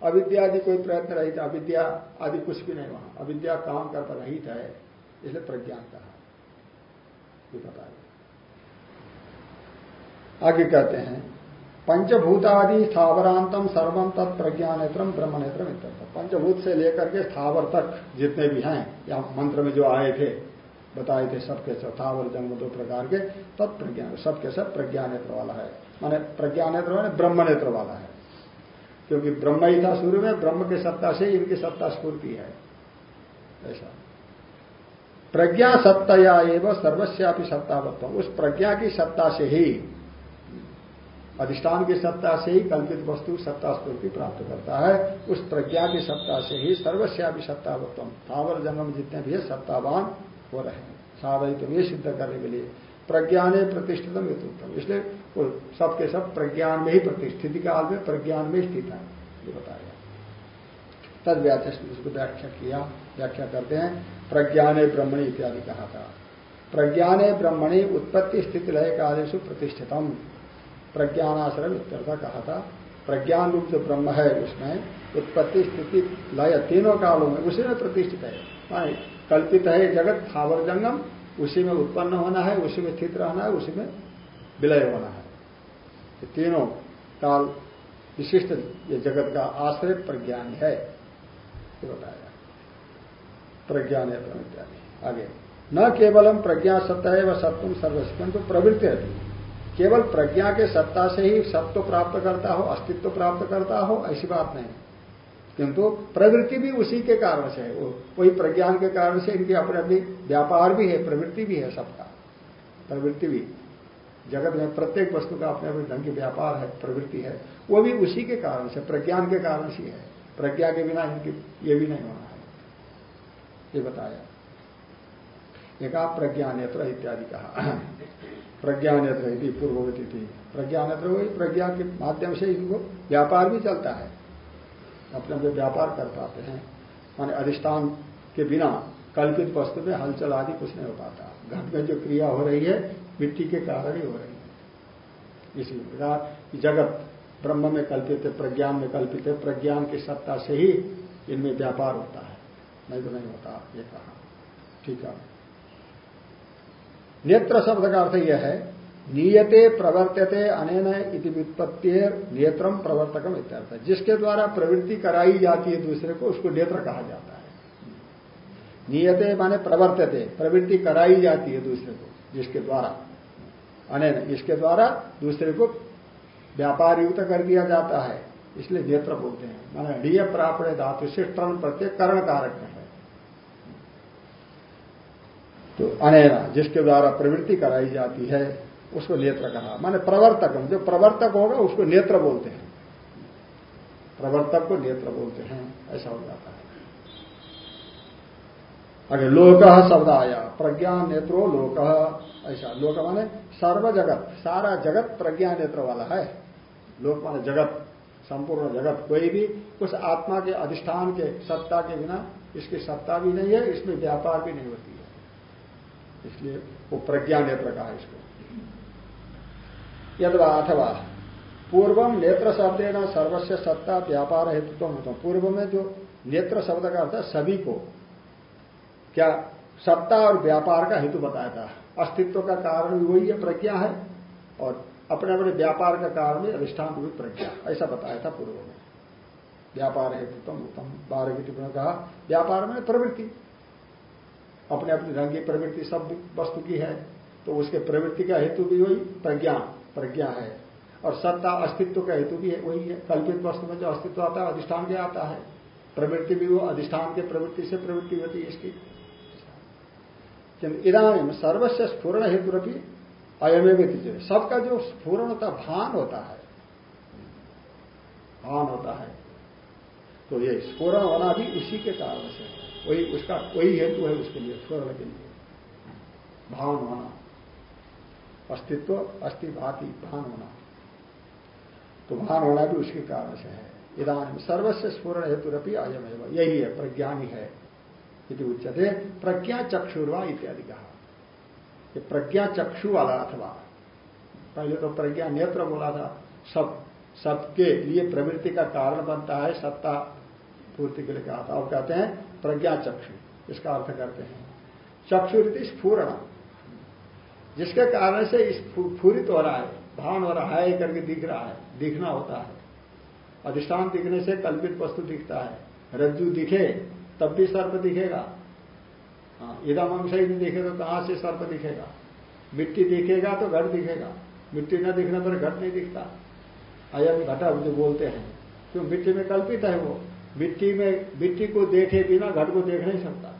अविद्यादि कोई प्रयत्न रहित, अविद्या आदि कुछ भी नहीं वहाँ। अविद्या काम करता रहित है, इसलिए प्रज्ञान कहा। बता आगे कहते हैं, पंचभूतादि स्थावरांतम सर्वम तत्प्रज्ञा नेत्रम ब्रह्म नेत्रम पंचभूत से लेकर के स्थावर तक जितने भी हैं, या मंत्र में जो आए थे, बताए थे सबके सब, स्थावर, जन्म, दो प्रकार के तत्प्रज्ञा सबके सब प्रज्ञा नेत्र वाला है। माने प्रज्ञा नेत्र माने ब्रह्म नेत्र वाला है। क्योंकि ब्रह्म ही था सूर्य में, ब्रह्म की सत्ता से इनकी सत्ता स्फूर्ति है। ऐसा। प्रज्ञा सत्ता या एवं सर्वस्यापी सत्तावत्व उस प्रज्ञा की सत्ता से ही अधिष्ठान की सत्ता से ही कल्पित वस्तु सत्ता स्फूर्ति प्राप्त करता है। उस प्रज्ञा की सत्ता से ही सर्वस्या भी सत्तावत्तम थावर जंगम जितने भी है, सत्तावान हो रहे हैं। साधयित ये सिद्ध करने के लिए। प्रज्ञान प्रतिष्ठितम उत्तम। इसलिए सबके सब प्रज्ञान में ही प्रतिष्ठित काल में, प्रज्ञान में स्थित है। ये बताया। तद व्याख्या उसको व्याख्या किया। व्याख्या करते हैं। प्रज्ञाने ब्रह्मणी इत्यादि कहा था। प्रज्ञाने ब्रह्मणी उत्पत्ति स्थिति लय कालेशु प्रतिष्ठितम। प्रज्ञानाश्रम इत्यर्थ कहा था। प्रज्ञान रूप जो ब्रह्म है, उसमें उत्पत्ति, स्थिति, लय तीनों कालों में उसी में प्रतिष्ठित है। कल्पित है जगत थावर जंगम, उसी में उत्पन्न होना है, उसी में स्थित रहना है, उसी में विलय होना है। तीनों काल विशिष्ट ये जगत का आश्रय प्रज्ञान है। ये बताया प्रज्ञान है इत्यादि। आगे, न केवलम प्रज्ञा सत्ता है वह सत्वम सर्वस्व तो प्रवृत्ति रहती केवल प्रज्ञा के सत्ता से ही सत्व प्राप्त करता हो, अस्तित्व प्राप्त करता हो, ऐसी बात नहीं। किंतु प्रवृत्ति भी उसी के कारण से है। वही प्रज्ञान के कारण से इनकी अपने अपनी व्यापार भी है, प्रवृत्ति भी है सबका। प्रवृत्ति भी। जगत में प्रत्येक वस्तु का अपने अपने ढंग की व्यापार है, प्रवृत्ति है। वो भी उसी के कारण से, प्रज्ञान के कारण से है। प्रज्ञा के बिना इनकी ये भी नहीं होना है। ये बताया। एक आप प्रज्ञानेत्र इत्यादि कहा। प्रज्ञानेत्र यदि पूर्ववती थी प्रज्ञानेत्र वही प्रज्ञा के माध्यम से इनको व्यापार भी चलता है। अपने अपने व्यापार कर पाते हैं, माने अधिष्ठान के बिना कल्पित वस्तु में हलचल आदि कुछ नहीं हो पाता। घट में जो क्रिया हो रही है, मिट्टी के कारण ही हो रही है। इसी प्रकार जगत ब्रह्म में कल्पित है, प्रज्ञान में कल्पित है, प्रज्ञान की सत्ता से ही इनमें व्यापार होता है। नहीं तो नहीं होता, ये कहा। ठीक है। नेत्र शब्द का अर्थ यह है, नियते प्रवर्त्यते अनेन इति व्युत्पत्ति नेत्रम प्रवर्तकम इत्यर्थ जिसके द्वारा प्रवृत्ति कराई जाती है दूसरे को, उसको नेत्र कहा जाता है। नियते माने प्रवर्त्यते, प्रवृत्ति कराई जाती है दूसरे को, जिसके द्वारा। अनेन, इसके द्वारा दूसरे को व्यापार युक्त कर दिया जाता है। इसलिए नेत्र बोलते हैं। माना ढीय प्रापण धातु से टर्न प्रत्यय करण कारक है। तो अनेना जिसके द्वारा प्रवृत्ति कराई जाती है, उसको नेत्र कहा। माने प्रवर्तक जो प्रवर्तक होगा, उसको नेत्र बोलते हैं। प्रवर्तक को नेत्र बोलते हैं, ऐसा हो जाता है। अगर लोक शब्द आया प्रज्ञा नेत्रो लोक, ऐसा। लोक माने सर्व जगत सारा जगत प्रज्ञा नेत्र वाला है। लोक माने जगत, संपूर्ण जगत। कोई भी उस आत्मा के अधिष्ठान के, सत्ता के बिना, इसकी सत्ता भी नहीं है, इसमें व्यापार भी नहीं होती। इसलिए वो प्रज्ञा नेत्र कहा इसको। यदवा अथवा पूर्वम नेत्र शब्द न सर्वस्व सत्ता व्यापार हेतु तो होता पूर्व में जो नेत्र शब्द का अर्थ सभी को, क्या सत्ता और व्यापार का हेतु बताया था। अस्तित्व का कारण भी वही है, प्रज्ञा है, और अपने अपने व्यापार का कारण भी अधिष्ठान रूप प्रज्ञा, ऐसा बताया था पूर्व में। व्यापार हेतु तुम उत्तम, बारह की टिप्पणी कहा, व्यापार में प्रवृत्ति। अपने अपने ढंग की प्रवृत्ति सब वस्तु की है तो उसके प्रवृत्ति का हेतु भी वही प्रज्ञा प्रज्ञा है। और सत्ता अस्तित्व का हेतु भी है, वही है। कल्पित वस्तु में जो अस्तित्व आता है, अधिष्ठान के आता है। प्रवृत्ति भी वो अधिष्ठान के प्रवृत्ति से प्रवृत्ति होती है इसकी। इधानी सर्वस्व स्फूर्ण हेतु भी अयमे भी सबका जो स्फूर्ण होता भान होता है, भान होता है तो ये स्फूर्ण होना भी उसी के कारण से वही उसका, वही हेतु है उसके लिए स्फूर्ण के लिए। भान होना अस्तित्व अस्थि भाति भान होना तो भान होना भी उसके कारण से है। इधान सर्वस्व स्फूर्ण हेतु रपी अयम है यही है, प्रज्ञानी है। यदि उच्चते प्रज्ञा चक्षुर्वा इत्यादि कहा। प्रज्ञा चक्षु वाला अथवा, पहले तो प्रज्ञा नेत्र बोला था, सब, सबके लिए प्रवृत्ति का कारण बनता है, सत्ता पूर्ति के लिए कहा था। और कहते हैं प्रज्ञा चक्षु इसका अर्थ करते हैं। चक्षु रीति स्फूर्ण, जिसके कारण से स्फूरित हो रहा है, भान हो रहा है, करके दिख रहा है, दिखना होता है। अधिष्ठान दिखने से कल्पित वस्तु दिखता है। रज्जु दिखे, तब भी सर्प दिखेगा। हाँ इधम अंश ही नहीं दिखेगा तो कहाँ से सर्प दिखेगा? मिट्टी दिखेगा तो घर दिखेगा। मिट्टी न दिखने पर घट नहीं दिखता। अयम घटा जो बोलते हैं। क्यों? मिट्टी में कल्पित है वो। मिट्टी में, मिट्टी को देखे बिना घट को देख नहीं सकता।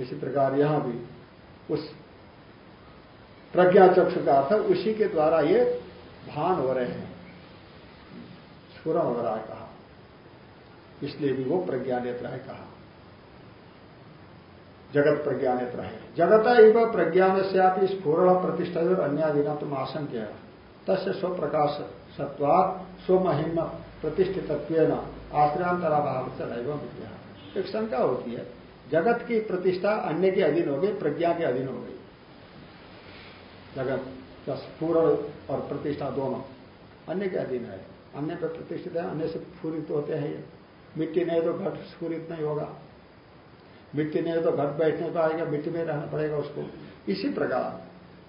इसी प्रकार यहाँ भी उस प्रज्ञा चक्षु का अर्थ उसी के द्वारा ये भान हो रहे हैं। स्फुर हो रहा है कहा। इसलिए भी वो प्रज्ञा नेत्र है कहा। जगत प्रज्ञा नेत्र है। जगत इव प्रज्ञान से आप स्फुरण प्रतिष्ठा और अन्यादिना तुम आशंक्य तस्य स्वप्रकाश सत्वात स्वमहिम प्रतिष्ठित आश्रयांतराभाव से नैव विद्या। एक शंका होती है, जगत की प्रतिष्ठा अन्य के अधीन हो गई, प्रज्ञा के अधीन हो गई। जगत का पूर्ण और प्रतिष्ठा दोनों अन्य के अधीन है। अन्य पर प्रतिष्ठित है, अन्य से स्फूरित होते हैं ये। मिट्टी नहीं तो घट स्फूरित नहीं होगा। मिट्टी नहीं तो घट बैठने पर आएगा, मिट्टी में रहना पड़ेगा उसको। इसी प्रकार,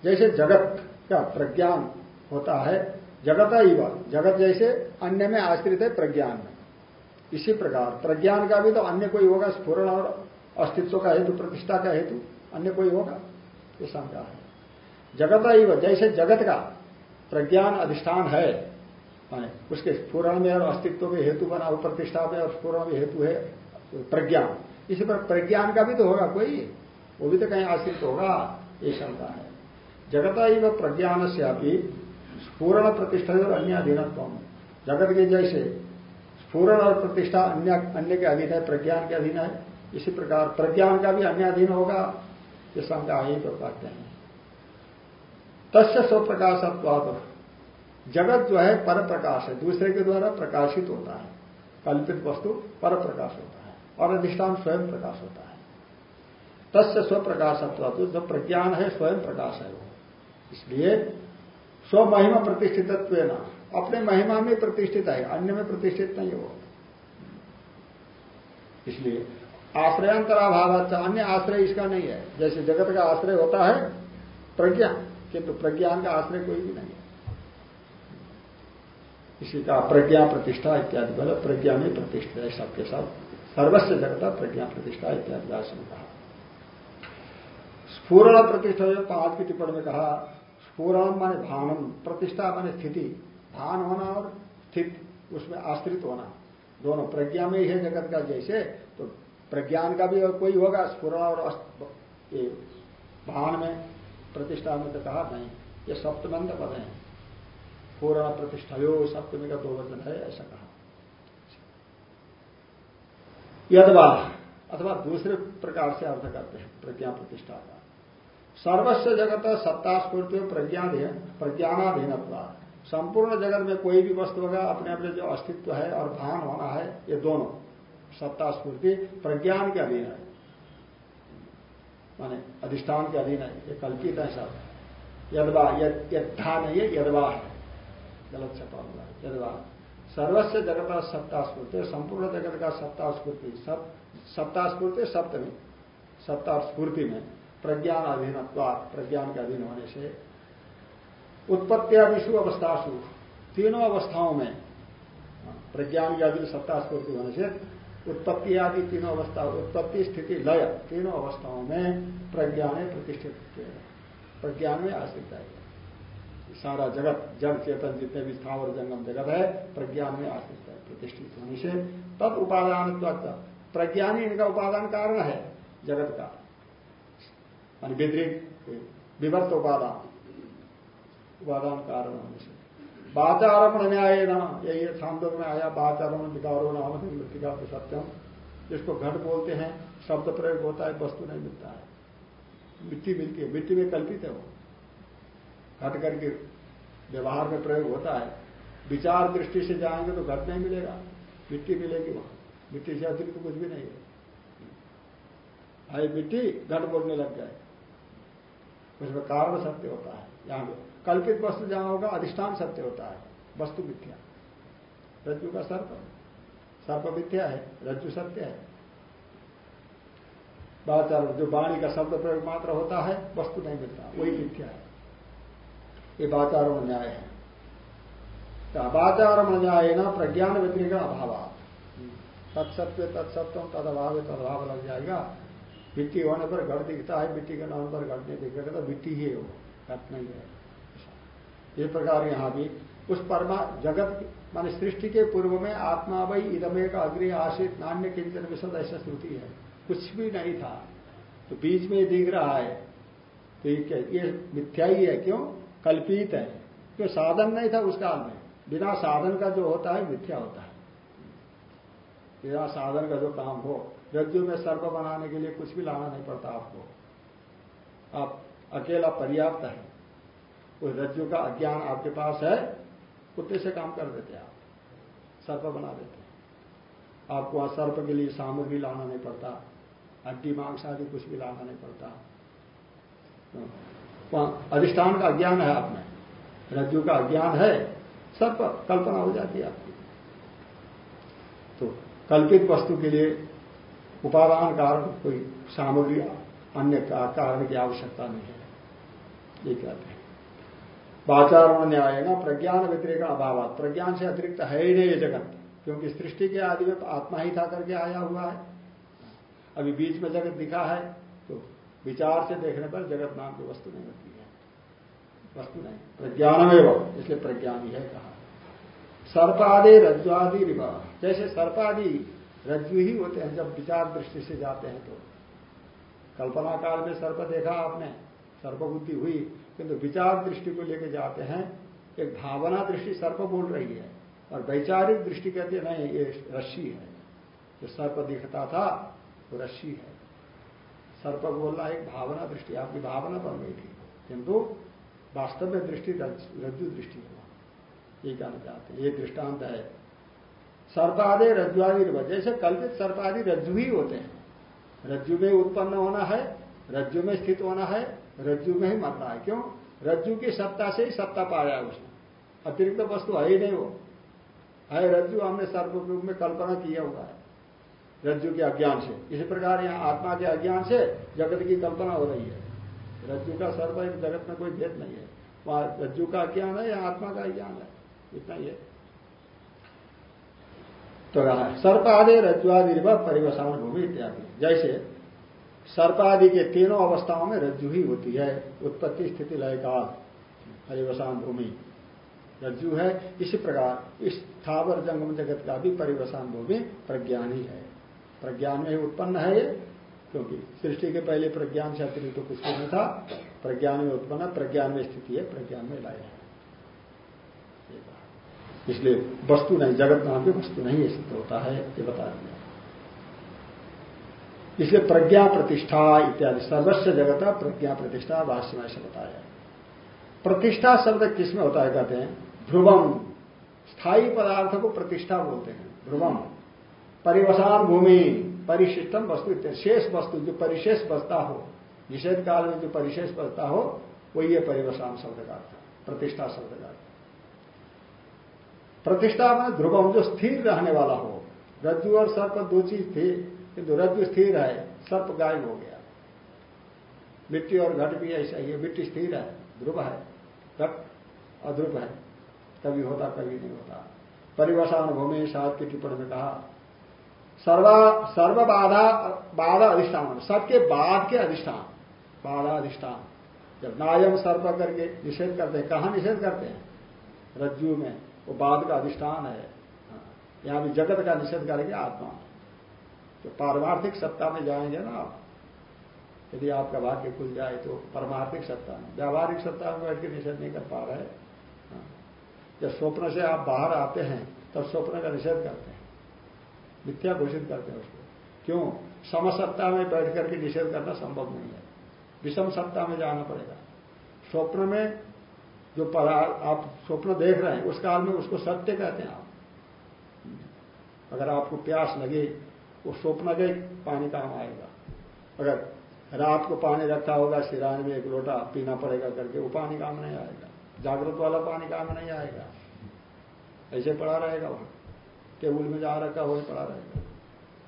जैसे जगत का प्रज्ञान होता है जगत ही जगत जैसे अन्य में आश्रित है प्रज्ञान में। इसी प्रकार, प्रज्ञान का भी तो अन्य कोई होगा, स्फुरन और अस्तित्व का हेतु, प्रतिष्ठा का हेतु अन्य कोई होगा? ये शंका है। जगत ही जैसे जगत का प्रज्ञान अधिष्ठान है, माने उसके स्फूरण में और अस्तित्व में हेतु बना वो प्रतिष्ठा में और स्फूरण में हेतु है प्रज्ञान। इसी पर प्रज्ञान का भी तो होगा कोई? वो भी तो कहीं आश्रित होगा। ये शंका है। जगत ही प्रज्ञान से अभी स्फूर्ण प्रतिष्ठा और अन्य अधीनत्व जगत के जैसे स्फूर्ण और प्रतिष्ठा अन्य अन्य के अधीन है, प्रज्ञान के अधीन है, इसी प्रकार प्रज्ञान का भी अन्य अधीन होगा, ये शंका ही तो कहते हैं। तस्य स्वप्रकाशत्वाद जगत जो है पर प्रकाश है, दूसरे के द्वारा प्रकाशित होता है। कल्पित वस्तु पर प्रकाश होता है और अधिष्ठान स्वयं प्रकाश होता है। तस्य स्वप्रकाशत्व जो प्रज्ञान है, स्वयं प्रकाश है वो। इसलिए स्व महिमा प्रतिष्ठित अपने महिमा में प्रतिष्ठित है, अन्य में प्रतिष्ठित नहीं हो। इसलिए आश्रयांतराभाव अन्य आश्रय इसका नहीं है। जैसे जगत का आश्रय होता है, प्रज्ञा, किंतु प्रज्ञान का आश्रय कोई भी नहीं है। इसी का प्रज्ञा प्रतिष्ठा इत्यादि बोले प्रज्ञा में प्रतिष्ठा है सबके साथ। सर्वस्व जगत प्रज्ञा प्रतिष्ठा इत्यादि राशि कहा। स्फूर्ण प्रतिष्ठा पाँच की टिप्पणी में कहा स्फूरण माने भानम प्रतिष्ठा माने स्थिति। भान होना और स्थित, उसमें आश्रित होना। दोनों प्रज्ञा में ही है जगत का जैसे तो प्रज्ञान का भी कोई होगा, स्फुरण और भान में, प्रतिष्ठा में तो कहा नहीं। ये सप्तमंद पद है। पूर्ण, प्रतिष्ठा, यो सप्तमी का दो वचन है, ऐसा कहा। यदवा, अथवा दूसरे प्रकार से अर्थ करते हैं, प्रज्ञा प्रतिष्ठा का। सर्वस्व जगत सत्ता स्फूर्ति प्रज्ञाधीन प्रज्ञानाधीन संपूर्ण जगत में कोई भी वस्तु होगा, अपने अपने जो अस्तित्व है और भान होना है, ये दोनों, सत्ता स्फूर्ति प्रज्ञान के अधीन है। माने अधिष्ठान के अधीन है, ये कल्पित है सब। यदवा यद्धा नहीं है, यदवा है। गलत छपा हुआ यदवा। सर्वस्व जगत सत्ता स्फूर्ति संपूर्ण जगत का सत्ता स्फूर्ति सत्ता स्फूर्ति सप्तमी, सत्ता स्फूर्ति में। प्रज्ञान अधीन प्रज्ञान के अधीन होने से उत्पत्ति उत्पत्तियादिशु अवस्थासु, तीनों अवस्थाओं में प्रज्ञान के अधीन सत्ता स्फूर्ति होने से उत्पत्ति आदि तीनों अवस्था, उत्पत्ति, स्थिति, लय, तीनों अवस्थाओं में प्रज्ञान प्रतिष्ठित प्रज्ञान में आश्रित है। सारा जगत जड़ चेतन, जितने भी स्थावर जंगम जगत है, प्रज्ञान में आश्रित है, प्रतिष्ठित होने से। तब उपादान प्रज्ञान इनका उपादान कारण है, जगत का। विवर्त उपादान उपादान कारण होने से। बाचारमण न्याय न, यही छांदों में आया बाचारमण विकारो नाम मृतिका सत्यम। जिसको घट बोलते हैं, शब्द प्रयोग होता है, वस्तु नहीं मिलता है। मिट्टी मिलती है, मिट्टी में कल्पित है वो। घट करके व्यवहार में प्रयोग होता है। विचार दृष्टि से जाएँगे तो घट नहीं मिलेगा। मिट्टी मिलेगी वहाँ। मिट्टी से अतिरिक्त कुछ भी नहीं है। आई मिट्टी घट बोलने लग गए उसमें कारण सत्य होता है, यहाँ कल्पित वस्तु जहाँ होगा, अधिष्ठान सत्य होता है, वस्तु मिथ्या। रज्जु का सर्प। सर्प मिथ्या है, रज्जु सत्य है। बाचार जो वाणी का शब्द प्रयोग मात्र होता है, वस्तु नहीं मिलता, वही मिथ्या है। ये बाचार न्याय है। बाचार न्याय न, प्रज्ञान व्यतिरिक अभाव तत्सत्व तत्सत्व तद अभाव तद अभाव लग जाएगा। मिट्टी होने पर घर दिखता है, मिट्टी के नाम पर घट नहीं दिखेगा तो मिट्टी ही है घट नहीं है। इस प्रकार यहाँ भी, उस परमा जगत, मान सृष्टि के पूर्व में आत्मा वही इदमे का अग्नि आशित नान्य किंचन विशद ऐसा श्रुति है। कुछ भी नहीं था। तो बीच में दिख रहा है। तो ये ये मिथ्या ही है, क्यों? कल्पित है। क्यों? साधन नहीं था उस काल में। बिना साधन का जो होता है, मिथ्या होता है। बिना साधन का जो काम हो। रज्जु में सर्प बनाने के लिए कुछ भी लाना नहीं पड़ता आपको। आप अकेला पर्याप्त है। उस रज्जु का अज्ञान आपके पास है, कुत्ते से काम कर देते आप। सर्प बना देते आपको वहाँ सर्प के लिए सामग्री लाना नहीं पड़ता। हड्डी, मांस आदि कुछ भी लाना नहीं पड़ता। वहाँ अधिष्ठान का अज्ञान है आप में। रज्जु का अज्ञान है, सर्प कल्पना हो जाती है आपकी। तो कल्पित वस्तु के लिए उपादान कारण कोई सामग्री, अन्य कारण की आवश्यकता नहीं है। ये कहते हैं। वाचारण न्याय ना प्रज्ञान व्यतिरिक अभाव प्रज्ञान से अतिरिक्त है ही नहीं ये जगत। क्योंकि सृष्टि के आदि में तो आत्मा ही था करके आया हुआ है। अभी बीच में जगत दिखा है तो विचार से देखने पर जगत नाम की वस्तु नहीं होती है। वस्तु नहीं प्रज्ञान में इसलिए प्रज्ञान ही है कहा। सर्पादि रज्वादि रिवा। जैसे सर्पादि रज्जु ही होते हैं, जब विचार दृष्टि से जाते हैं तो। कल्पना काल में सर्प देखा आपने सर्प बुद्धि हुई, किंतु तो विचार दृष्टि को लेकर जाते हैं एक भावना दृष्टि सर्प बोल रही है, और वैचारिक दृष्टि कहते नहीं, ये रस्सी है। जो सर्प दिखता था, वो रस्सी है। सर्प बोलना एक भावना दृष्टि, आपकी भावना बन गई थी, किंतु वास्तव में दृष्टि रज्जु दृष्टि है। ये कहना चाहते ये दृष्टांत है। सर्पादे रज्जुआदि जैसे कल्पित सर्पादि रज्जु ही होते हैं। रज्जु में उत्पन्न होना है, रज्जु में स्थित होना है, रज्जु में ही मरना है। क्यों? रज्जु की सत्ता से ही सत्ता पाया है उसने। अतिरिक्त वस्तु है ही नहीं वो। है रज्जु, हमने सर्प रूप में कल्पना किया हुआ है। रज्जु के अज्ञान से। इसी प्रकार यहाँ आत्मा के अज्ञान से जगत की कल्पना हो रही है। रज्जु का सर्व, जगत में कोई भेद नहीं है। वहाँ रज्जु का अज्ञान है या आत्मा का अज्ञान है। इतना ही है। तो कहा सर्प आदि रज्जुआदि परिवसान भूमि इत्यादि। जैसे सर्पादि के तीनों अवस्थाओं में रज्जु ही होती है, उत्पत्ति स्थिति लय काल परिवसान भूमि। रज्जु है, इसी प्रकार इस स्थावर जंगम जगत का भी परिवसान भूमि प्रज्ञान ही। है प्रज्ञान में ही उत्पन्न है ये, क्योंकि सृष्टि के पहले प्रज्ञान से अतिरिक्त तो कुछ नहीं था। प्रज्ञान में उत्पन्न, प्रज्ञान में स्थिति है, प्रज्ञान में लय है। इसलिए वस्तु नहीं, जगत नाम की वस्तु नहीं है, सिद्ध होता है, ये बता दिया। इसलिए प्रज्ञा प्रतिष्ठा इत्यादि, सर्वस्व जगत प्रज्ञा प्रतिष्ठा भाष्य में ऐसे बताया प्रतिष्ठा शब्द किसमें होता है, कहते हैं, ध्रुवम। स्थायी पदार्थ को प्रतिष्ठा बोलते हैं, ध्रुवम। परिवसान भूमि, परिशिष्टम वस्तु शेष वस्तु, जो परिशेष बसता हो, निषेध काल में जो परिशेष बसता हो, वही है परिवसान शब्द का प्रतिष्ठा शब्द का प्रतिष्ठा में ध्रुवम जो स्थिर रहने वाला हो। रज्जु और सर्प दो चीज़ थी, किंतु रज्जु स्थिर है, सर्प गायब हो गया। मिट्टी और घट भी ऐसा ही है, मिट्टी स्थिर है, ध्रुव है, घट अध्रुव है, कभी होता, कभी नहीं होता। परिवसान भूमि सात की टिप्पणी में कहा, सर्वा, सर्व बाधा बाधा अधिष्ठान, सबके बाद के अधिष्ठान, बाधा अधिष्ठान। जब नायम सर्प करके निषेध करते हैं, कहा निषेध करते हैं? रज्जु में। वो बाद का अधिष्ठान है। यहाँ भी जगत का निषेध करेंगे आत्मा। तो पारमार्थिक सत्ता में जाएँगे ना आप। यदि आपका भाग्य खुल जाए तो परमार्थिक सत्ता में। व्यावहारिक सत्ता में बैठ के निषेध नहीं कर पा रहे हाँ। जब स्वप्न से आप बाहर आते हैं, तब स्वप्न का निषेध करते हैं। मिथ्या घोषित करते हैं उसको। क्यों? समसत्ता में बैठ करके निषेध करना संभव नहीं है। विषम सत्ता में जाना पड़ेगा। स्वप्न में जो आप स्वप्न देख रहे हैं, उस काल में उसको सत्य कहते हैं आप। अगर आपको प्यास लगे, वो स्वप्न के पानी काम आएगा? अगर रात को पानी रखा होगा, सिराने में एक लोटा पीना पड़ेगा करके, वो पानी काम नहीं आएगा? जागृत वाला पानी काम नहीं आएगा? ऐसे पड़ा रहेगा वहाँ। टेबुल में जहाँ रखा, वही पड़ा रहेगा।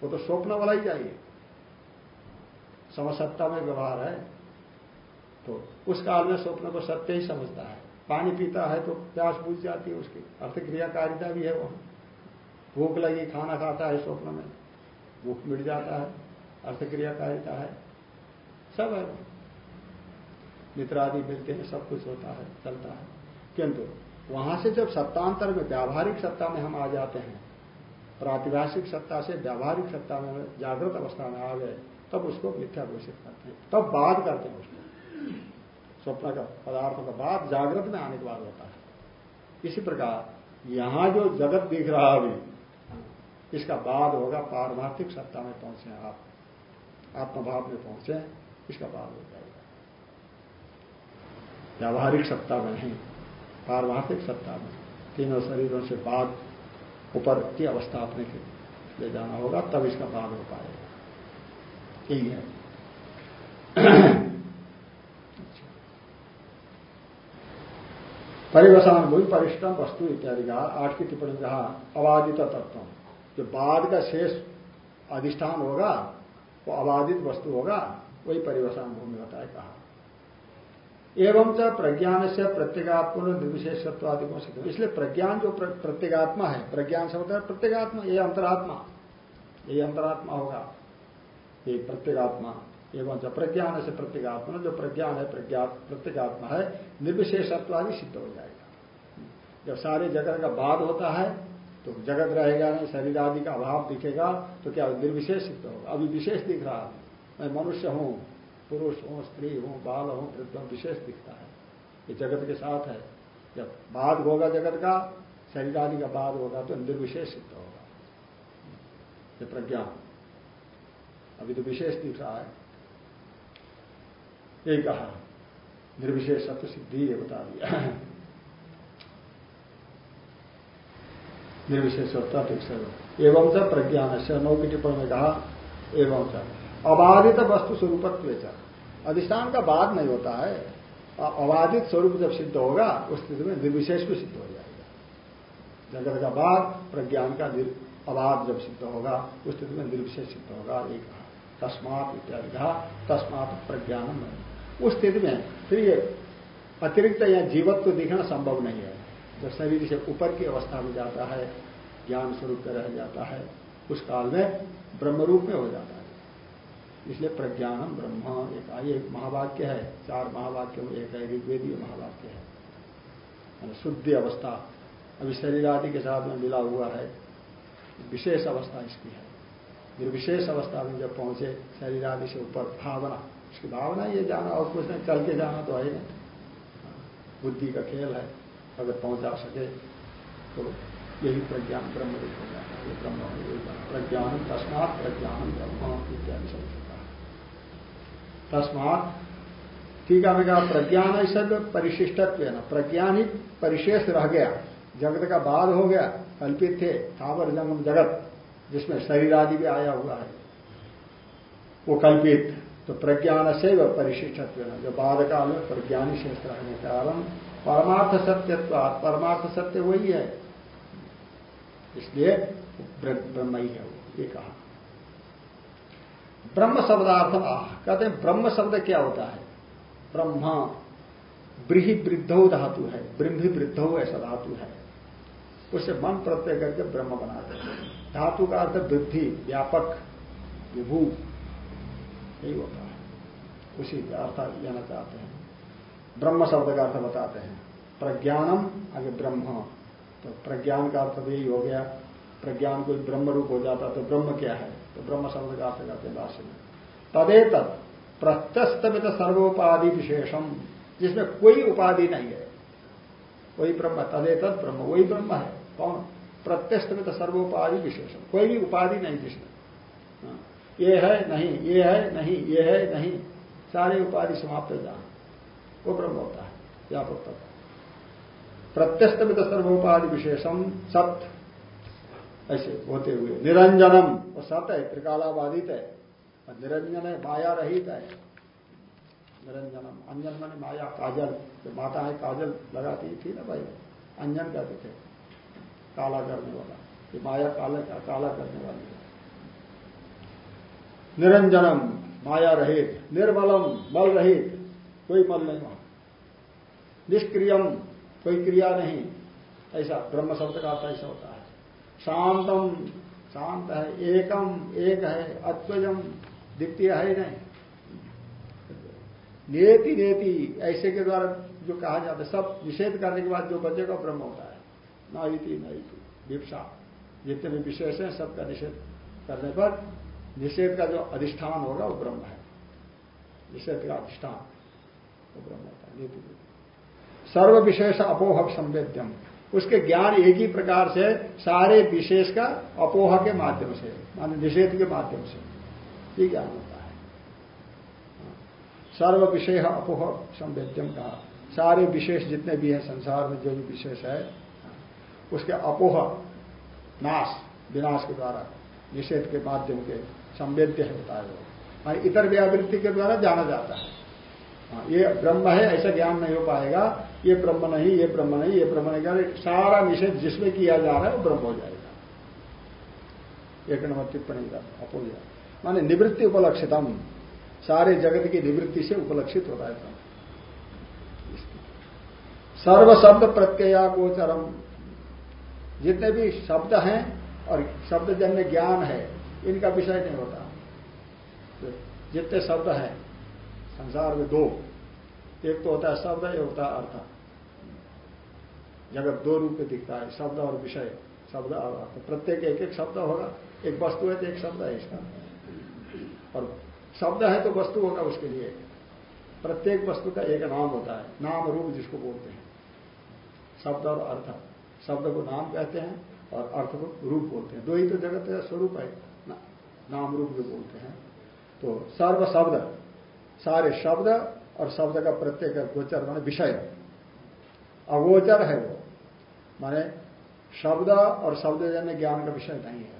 वो तो स्वप्न वाला ही चाहिए। समसत्ता में व्यवहार है। तो उस काल में स्वप्न को सत्य ही समझता है। पानी पीता है तो प्यास बुझ जाती है, उसकी अर्थ क्रियाकारिता भी है वहाँ। भूख लगी, खाना खाता है स्वप्न में, भूख मिट जाता है अर्थ क्रियाकारिता है। सब है। मित्रादि मिलते हैं, सब कुछ होता है, चलता है। किंतु वहाँ से जब सत्तांतर में, व्यावहारिक सत्ता में हम आ जाते हैं, प्रातिभाषिक सत्ता से व्यावहारिक सत्ता में जागृत अवस्था में आ गए, तब उसको मिथ्या घोषित करते हैं, तब बात करते हैं उसको। स्वप्न का पदार्थों का बाद जागृत में आने के बाद होता है। इसी प्रकार, यहाँ जो जगत दिख रहा अभी इसका बाद होगा पारमार्थिक सत्ता में पहुँचे आप। आत्मभाव में पहुँचे, इसका बाद हो जाएगा। व्यावहारिक सत्ता में नहीं, पारमार्थिक सत्ता में। तीनों शरीरों से बाद, ऊपर की अवस्था अपने ले जाना होगा, तब इसका बाद हो पाएगा। यही है। परिवसान भूमि परिष्टम वस्तु इत्यादि का आठ की टिप्पणी कहा, अबाधित तत्व जो बाद का शेष अधिष्ठान होगा, वो अबाधित वस्तु होगा, वही परिवसान भूमि होता है कहा। एवं च प्रज्ञान से प्रत्येगात्म निर्विशेषत्वादिकों से। इसलिए प्रज्ञान जो प्रत्येगात्मा है, प्रज्ञान से होता है प्रत्येगात्मा, ये अंतरात्मा। ये अंतरात्मा होगा, ये प्रत्येगात्मा। एवं प्रज्ञान से प्रत्येगात्मा जो प्रज्ञान है प्रत्येगात्मा है, निर्विशेषत्वादि सिद्ध हो जाएगा। जब सारे जगत का बाद होता है तो जगत रहेगा नहीं, शरीर आदि का अभाव दिखेगा तो क्या निर्विशेष सिद्ध होगा? अभी विशेष दिख रहा है। मैं मनुष्य हूँ, पुरुष हूँ, स्त्री हूँ, बाल हूँ, वृद्ध विशेष दिखता है। ये जगत के साथ है। जब बाद होगा जगत का, शरीर आदि का बाद होगा तो निर्विशेष सिद्ध होगा। ये प्रज्ञा। अभी तो विशेष दिख रहा है। यही कहा। निर्विशेष सत्य सिद्धि ये बता दिया। निर्विशेष एवं च प्रज्ञान से नौ की टिप्पणी में कहा, एवं च। अबाधित वस्तु स्वरूपत्व अधिष्ठान का बाद नहीं होता है। अबाधित स्वरूप जब सिद्ध होगा, उस स्थिति में निर्विशेष भी सिद्ध हो जाएगा। जगत का बाद प्रज्ञान का अबाध जब सिद्ध होगा, उस स्थिति में निर्विशेष सिद्ध होगा एक कहा। तस्मात इत्यादि कहा। तस्मात प्रज्ञान उस स्थिति में फिर ये अतिरिक्त या जीवत्व तो दिखना संभव नहीं है। जब शरीर से ऊपर की अवस्था में जाता है, ज्ञान स्वरूप रह जाता है, उस काल में ब्रह्म रूप में हो जाता है। इसलिए प्रज्ञानम ब्रह्म एक एक महावाक्य है, चार महावाक्य में एक है ऋग्वेदीय महावाक्य है। शुद्ध अवस्था, अभी शरीर आदि के साथ में मिला हुआ है, विशेष अवस्था इसकी है। निर्विशेष अवस्था में जब पहुँचे, शरीर आदि से ऊपर भावना उसकी भावना ये जाना और कुछ नहीं चल के जाना तो है बुद्धि का खेल है, अगर पहुँचा सके तो यही प्रज्ञान ब्रह्म रूप हो जाता है ब्रह्म प्रज्ञान, तस्मात प्रज्ञान ब्रह्म इत्यादि शब्द तस्मात टीका में कहा प्रज्ञान ऐसा परिशिष्टत्व है ना। प्रज्ञान ही परिशेष रह गया। जगत का बाद हो गया, कल्पित थे, थावर जंगम जगत, जिसमें शरीर आदि भी आया हुआ है। वो कल्पित। तो प्रज्ञान से वह परिशिष्टत्व जो बाद काल में प्रज्ञानी शेष रहने के कारण परमार्थ सत्यत्व, परमार्थ सत्य वही है। इसलिए ब्रह्म ही है वो, ये कहा। ब्रह्म शब्दार्थ कहते हैं ब्रह्म शब्द क्या होता है? ब्रह्म, ब्रीही वृद्धो धातु है ब्रह्मी वृद्धो ऐसा धातु है। उसे मन प्रत्यय करके ब्रह्म बनाते हैं। धातु का अर्थ वृद्धि, व्यापक, विभू। यही होता है। उसी अर्थ लेना चाहते हैं। ब्रह्म शब्द का अर्थ बताते हैं। प्रज्ञानम, आगे ब्रह्म। तो प्रज्ञान का अर्थ यही हो गया। प्रज्ञान कोई ब्रह्म रूप हो जाता तो ब्रह्म क्या है? तो ब्रह्म शब्द का अर्थ करते हैं में। तदे तत् प्रत्यस्तमित सर्वोपाधि विशेषम, जिसमें कोई उपाधि नहीं है। वही ब्रह्म तदे तत् ब्रह्म, वही ब्रह्म है। कौन? प्रत्यस्तमित सर्वोपाधि विशेषम। कोई भी उपाधि नहीं जिसमें। हाँ। ये है, नहीं, ये है, नहीं, ये है, नहीं। सारे उपाधि समाप्त हो जाए वो ब्रह्म होता है व्यापक तत्व। प्रत्यस्तमित सर्वोपाधि विशेषम सत्य ऐसे होते हुए। निरंजनम, वो सत है, त्रिकालाबाधित है। और निरंजन है, माया रहित है। निरंजनम अंजन मन माया, काजल। जो माता है, काजल लगाती थी ना भाई? अंजन का थे। काला करने वाला। माया काला काला करने वाली है। निरंजनम, माया रहित, निर्मलम, बल रहित, कोई मल नहीं वहाँ। निष्क्रियम, कोई क्रिया नहीं। ऐसा ब्रह्म शब्द का अर्थ ऐसा होता है। शांतम, शांत है, एकम, एक है अत्वजम द्वितीय है नहीं। नेति नेति, ऐसे के द्वारा जो कहा जाता है, सब निषेध करने के बाद जो बचेगा ब्रह्म होता है। न इति न इति जितने भी विशेष हैं, सबका निषेध करने पर निषेध का जो अधिष्ठान होगा वो ब्रह्म है। निषेध का अधिष्ठान वो ब्रह्म होता है सर्व विशेष अपोह संवेद्यम। उसके ज्ञान एक ही प्रकार से सारे विशेष का अपोह के माध्यम से, मान निषेध के माध्यम से ये ज्ञान होता है। सर्व विषय अपोह संवेद्यम कहा सारे विशेष जितने भी हैं संसार में जो भी विशेष है, उसके अपोह नाश, विनाश के द्वारा निषेध के माध्यम के संवेद्य है वो इतर व्यावृत्ति के द्वारा जाना जाता है। हाँ, ये ब्रह्म है ऐसा ज्ञान नहीं हो पाएगा। ये ब्रह्म नहीं ये ब्रह्म नहीं ये ब्रह्म नहीं। सारा निषेध जिसमें किया जा रहा है वो ब्रह्म हो जाएगा। एक नंबर टिप्पणी का अपोजिट। माने निवृत्ति उपलक्षितम। सारे जगत की निवृत्ति से उपलक्षित होता है सर्व शब्द प्रत्यया गोचरम जितने भी शब्द हैं और शब्द जन्य ज्ञान है इनका विषय नहीं होता। जितने शब्द हैं, संसार में दो। एक तो होता है शब्द, एक होता है अर्थ। जगत दो रूप में दिखता है, शब्द और विषय, शब्द और अर्थ। प्रत्येक एक एक शब्द होगा। एक वस्तु है तो एक शब्द है इसका। और शब्द है तो वस्तु होगा उसके लिए। प्रत्येक वस्तु का एक नाम होता है। नाम रूप जिसको बोलते हैं। शब्द और अर्थ। शब्द को नाम कहते हैं और अर्थ को रूप बोलते हैं। दो ही तो जगत का स्वरूप है। नाम रूप जो बोलते हैं। तो सर्व शब्द, सारे शब्द और शब्द का प्रत्येक गोचर माने विषय। अगोचर है वो। माने शब्द और शब्दजन्य ज्ञान का विषय नहीं है।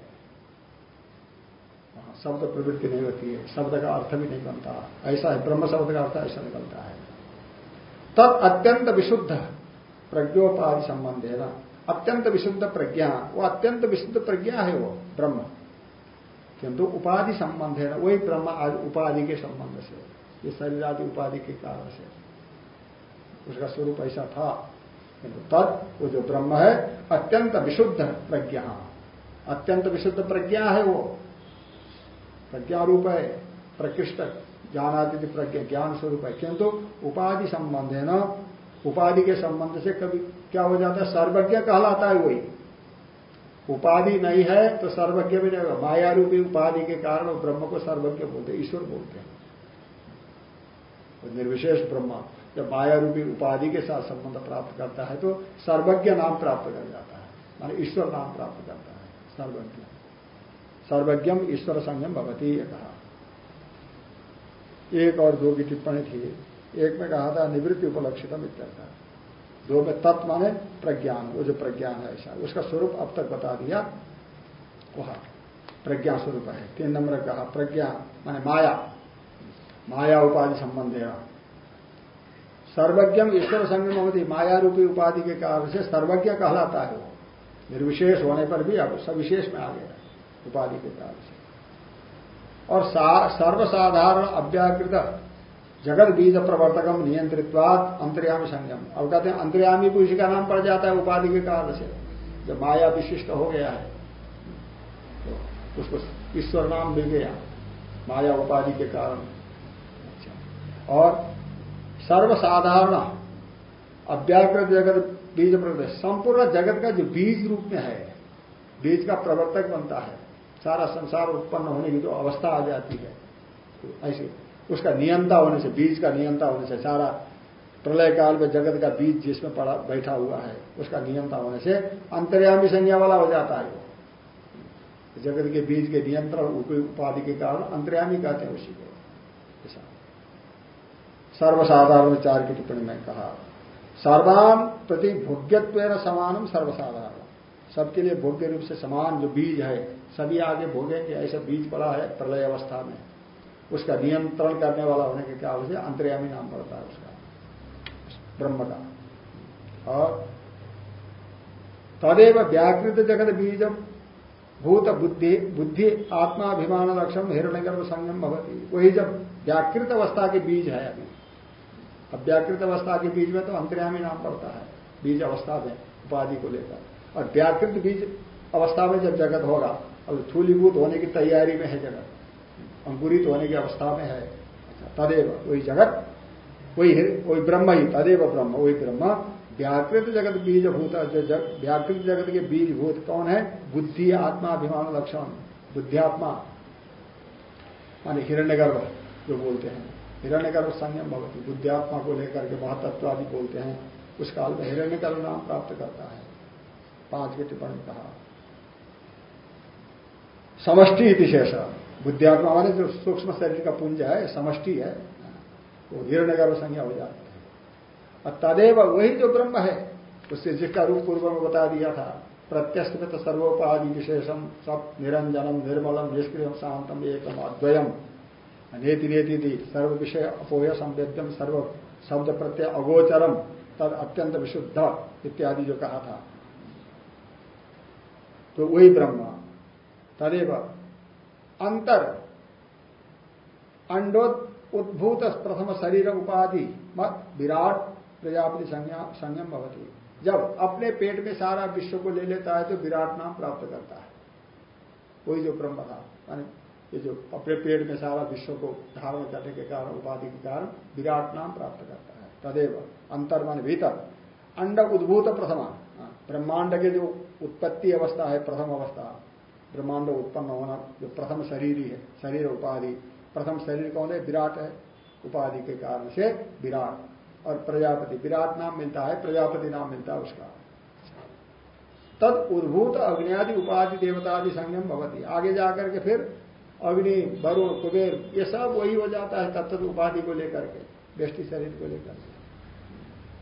शब्द प्रवृत्ति नहीं होती है। शब्द का अर्थ भी नहीं बनता। ऐसा है, ब्रह्म शब्द का अर्थ ऐसा निकलता है। तब अत्यंत विशुद्ध प्रज्ञोपाधि संबंध है ना। अत्यंत विशुद्ध प्रज्ञा। वो अत्यंत विशुद्ध प्रज्ञा है वो, ब्रह्म। किंतु उपाधि संबंध है ना, वही ब्रह्म आज उपाधि के संबंध से ये शरीर आदि उपाधि के कारण से उसका स्वरूप ऐसा था। किंतु तद, वो जो ब्रह्म है, अत्यंत विशुद्ध प्रज्ञा। अत्यंत विशुद्ध प्रज्ञा है वो। प्रज्ञा रूप है, प्रकृष्ट ज्ञानादि प्रज्ञा, ज्ञान स्वरूप है। किंतु उपाधि संबंध है ना, उपाधि के संबंध से कभी क्या हो जाता है? सर्वज्ञ कहलाता है वही। उपाधि नहीं है तो सर्वज्ञ भी नहीं होगा। माया रूपी उपाधि के कारण ब्रह्म को सर्वज्ञ बोलते ईश्वर बोलते हैं। निर्विशेष ब्रह्म जब माया रूपी उपाधि के साथ संबंध प्राप्त करता है तो सर्वज्ञ नाम प्राप्त कर जाता है। माने ईश्वर नाम प्राप्त करता है, सर्वज्ञ। सर्वज्ञम ईश्वर संयम भगवती ये कहा। एक और दो की टिप्पणी थी। एक में कहा था, निवृत्ति उपलक्षितम इत्यर्थ। दो में तत्व माने प्रज्ञान, वो जो प्रज्ञान है ऐसा। उसका स्वरूप अब तक बता दिया, वह प्रज्ञा स्वरूप है। तीन नंबर कहा, प्रज्ञा, माने माया। माया उपाधि संबंध है। सर्वज्ञम ईश्वर संगम होती, माया रूपी उपाधि के कारण से सर्वज्ञ कहलाता है वो। निर्विशेष होने पर भी अब सविशेष में आ गया उपाधि के कारण से। और सर्वसाधारण अव्याकृत जगत बीज प्रवर्तकम नियंत्रित्वात अंतर्यामी संयम अब कहते हैं, अंतर्यामी को इसी का नाम पड़ जाता है उपाधि के कारण से। जब माया विशिष्ट हो गया है तो उसको ईश्वर नाम मिल गया, माया उपाधि के कारण। अच्छा। और सर्वसाधारण अव्याकृत जगत बीज प्रवर्तक संपूर्ण जगत का जो बीज रूप में है, बीज का प्रवर्तक बनता है, सारा संसार उत्पन्न होने की जो अवस्था आ जाती है तो ऐसे उसका नियंता होने से, बीज का नियंता होने से, सारा प्रलय काल में जगत का बीज जिसमें पड़ा, बैठा हुआ है, उसका नियंता होने से अंतर्यामी संज्ञा वाला हो जाता है वो। जगत के बीज के नियंत्रण उपाधि के कारण अंतर्यामी कहते हैं उसी को। सर्वसाधारण चार की टिप्पणी में कहा सर्वान प्रति भोग्यत्व समानम सर्वसाधारण। सबके लिए भोग्य रूप से समान जो बीज है, सभी आगे भोगेंगे, ऐसा बीज पड़ा है प्रलय अवस्था में। उसका नियंत्रण करने वाला होने के क्या वजह अंतर्यामी नाम पड़ता है उसका। ब्रह्म का और तदेव व्याकृत जगत बीज भूत बुद्धि बुद्धि आत्माभिमान लक्षण हिरण्यगर्भ संगम भवती। वही जब व्याकृत अवस्था के बीज है अभी। अब व्याकृत अवस्था के बीज में तो अंतर्यामी नाम पड़ता है, बीज अवस्था में, उपाधि को लेकर। और व्याकृत बीज अवस्था में जब जगत होगा, अब थूलीभूत होने की तैयारी में है जगत। अंकुरित होने की अवस्था में है। तदेव, वही जगत, वही वही ब्रह्म ही, तदेव ब्रह्म, वही ब्रह्म। व्याकृत जगत बीज भूत व्याकृत जगत के बीज भूत कौन है? बुद्धि, आत्मा, अभिमान, लक्षण। बुद्धियात्मा, मानी हिरण्यगर्भ, जो बोलते हैं। हिरण्य गर्भ संयम भवती। बुद्धियात्मा को लेकर के महातत्व आदि बोलते हैं। उस काल में हिरण्य गर्भ नाम प्राप्त करता है। पाँच के टिप्पणी कहा। समष्टि विशेष बुद्धिआत्मा माने जो सूक्ष्म शरीर का पुंज है, समष्टि है, वो हिरण्य गर्भ संज्ञा हो जाता है। और तदेव वही जो ब्रह्म है, उससे जिसका रूप पूर्व में बता दिया था, प्रत्यस्मित सर्वोपाधि विशेषम, सब निरंजनम, निर्मलम, निष्क्रियम, शांतम, एकम, अद्वयम। नेति नेति सर्व विषय अपोय संवेद्यम, सर्व शब्द प्रत्यय अगोचरम, तद अत्यंत विशुद्ध इत्यादि जो कहा था। तो वही ब्रह्म। तदेव अंतर, अंडोत, उद्भूत, प्रथम शरीर उपाधि, मत, विराट, प्रजापति संयम भवती। जब अपने पेट में सारा विश्व को ले लेता है तो विराट नाम प्राप्त करता है। वही जो ब्रह्म था मानी ये जो अपने पेट में सारा विश्व को धारण करने के कारण, उपाधि के कारण, विराट नाम प्राप्त करता है। तदेव अंतर मान भीतर। अंड उद्भूत प्रथमा। ब्रह्मांड के जो उत्पत्ति अवस्था है, प्रथम अवस्था ब्रह्मांड उत्पन्न होना, जो प्रथम शरीर ही है, शरीर उपाधि। प्रथम शरीर कौन है? विराट है। उपाधि के कारण से विराट। और प्रजापति, विराट नाम मिलता है, प्रजापति नाम मिलता है उसका। तद उद्भूत अग्नियादि, उपाधि, देवतादि संयम भवती। आगे जाकर के फिर अग्नि, वरुण, कुबेर, ये सब वही हो जाता है तत्त उपाधि को लेकर के व्यष्टि शरीर को लेकर के।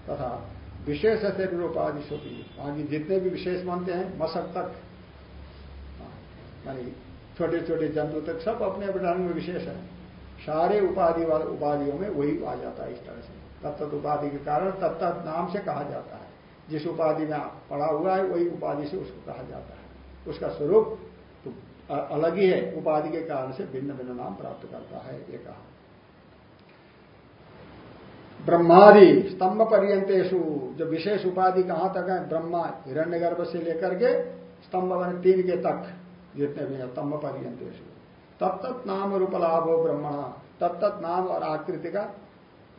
तथा विशेष शरीर उपाधि सोती वहाँ जितने भी विशेष मानते हैं मशक तक मानी छोटे छोटे जंतु तक सब अपने अपने में विशेष है। सारे उपाधि वाले उपाधियों में वही आ जाता है इस तरह से। तत्त उपाधि के कारण तत्त नाम से कहा जाता है। जिस उपाधि में पड़ा हुआ है, वही उपाधि से उसको कहा जाता है। उसका स्वरूप तो अलग ही है। उपाधि के कारण से भिन्न भिन्न नाम प्राप्त करता है, ये कहा। ब्रह्मादि स्तंभ पर्यंतेशु जो विशेष उपाधि कहाँ तक है? ब्रह्मा हिरण्यगर्भ से लेकर के स्तंभ बने तीन के तक। जितने भी है स्तंभ पर्यंतेशु तत्त नाम रूप लाभ हो ब्रह्मणा तत्त नाम और आकृति का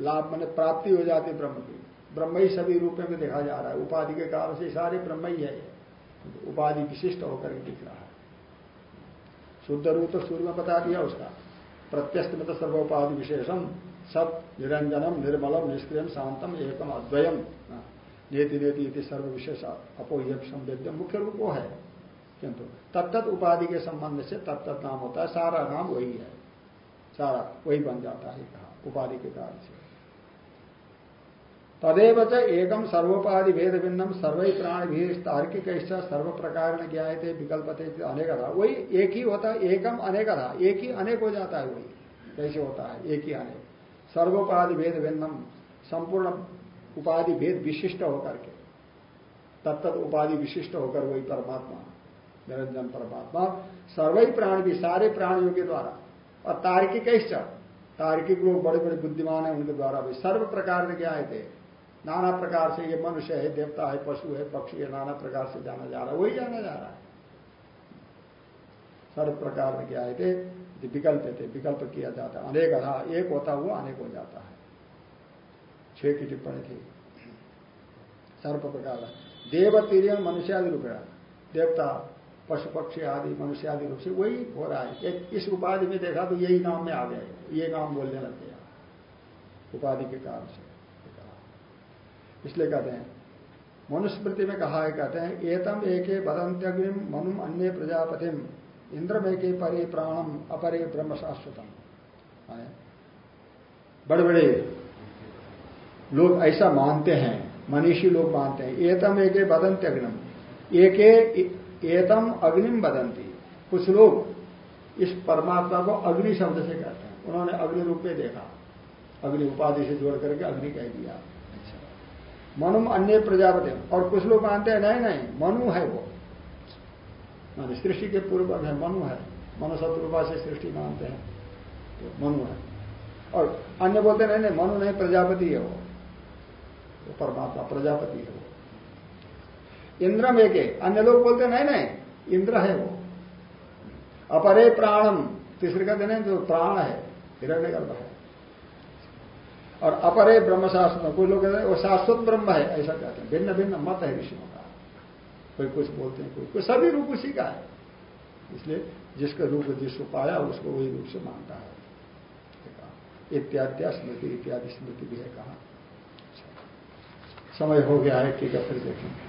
लाभ मैंने प्राप्ति हो जाती ब्रह्म की। ब्रह्म ही सभी रूप में देखा जा रहा है। उपाधि के कारण से सारे ब्रह्म ही है। उपाधि विशिष्ट होकर के दिख रहा है। शुद्ध रूप तो सूर्य में बता दिया उसका। प्रत्यस्त में तो सर्वोपाधि विशेषम। सत, निरंजनम, निर्मलम, निष्क्रियम, शांतम, एकम, अद्वयम। नेति नेति सर्व विशेष अपोह्य संवेद्यम मुख्य रूप वो है। किंतु तत्त उपाधि के संबंध से तत्त नाम होता है, सारा नाम वही है। सारा, वही बन जाता है कहा, उपाधि के कारण से। तदेव च एकम सर्वोपाधि भेद भिन्नम, सर्व प्राण भी तार्किक सर्व प्रकार ज्ञाए थे विकल्प थे अनेक था वही एक ही होता है, एकम अनेक था एक ही अनेक हो जाता है वही। कैसे होता है? एक ही अनेक। सर्वोपाधि भेद भिन्नम, संपूर्ण उपाधि भेद विशिष्ट होकर के तत्त उपाधि विशिष्ट होकर वही परमात्मा। निरंजन परमात्मा। सर्वही प्राण भी सारे प्राणियों के द्वारा। और तार्किक तार्किक लोग बड़े बड़े बुद्धिमान है, उनके द्वारा भी। सर्व प्रकार के क्या थे नाना प्रकार से ये मनुष्य है, देवता है, पशु है, पक्षी है, नाना प्रकार से जाना जा रहा है, वही जाना जा रहा है। सर्व प्रकार में क्या थे विकल्प थे विकल्प किया जाता है। अनेक था एक होता हुआ अनेक हो जाता है। छह की टिप्पणी थी। सर्व प्रकार। देव तीर्य मनुष्यादि रूप देवता पशु पक्षी आदि, मनुष्य आदि रूप से वही हो रहा है। इस उपाधि में देखा तो यही नाम में आ गए ये नाम बोलने लग गया। उपाधि के कारण से। इसलिए कहते हैं, मनुस्मृति में कहा है, कहते हैं, एतम एक बदंत्यग्निम मनुम अन्य प्रजापतिम, इंद्रम एक परे प्राणम अपरे ब्रह्म शाश्वतम। बड़े बड़े लोग ऐसा मानते हैं, मनीषी लोग मानते हैं, एतम एक बदंत्यग्निम एक एतम अग्निम बदंती कुछ लोग इस परमात्मा को अग्नि शब्द से कहते हैं। उन्होंने अग्नि रूप में देखा। अग्नि उपाधि से जोड़ करके अग्नि कह दिया। अच्छा। मनु अन्य प्रजापति। और कुछ लोग मानते हैं, नहीं नहीं, मनु है वो। मान सृष्टि के पूर्व है, मनु है। मनु शत्रुपा से सृष्टि मानते हैं। तो मनु है। और अन्य बोलते नहीं नहीं, मनु नहीं, प्रजापति है वो परमात्मा, प्रजापति है वो। इंद्रम एक अन्य लोग बोलते नहीं नहीं, इंद्र है वो। अपरे प्राणम। तीसरे का दिन जो प्राण है, हिरण्य गर्भ है। और अपरे ब्रह्म शाश्वत कोई लोग कहते हैं, वो शाश्वत ब्रह्म है। ऐसा कहते हैं। भिन्न भिन्न मत है ऋषियों का। कोई कुछ बोलते हैं, कोई कोई सभी रूप उसी का है। इसलिए जिसका रूप जिसको पाया, उसको वही रूप से मानता है। इत्यादि स्मृति इत्यादि स्मृति भी है कहा। समय हो गया है, ठीक है, फिर देखेंगे।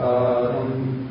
um,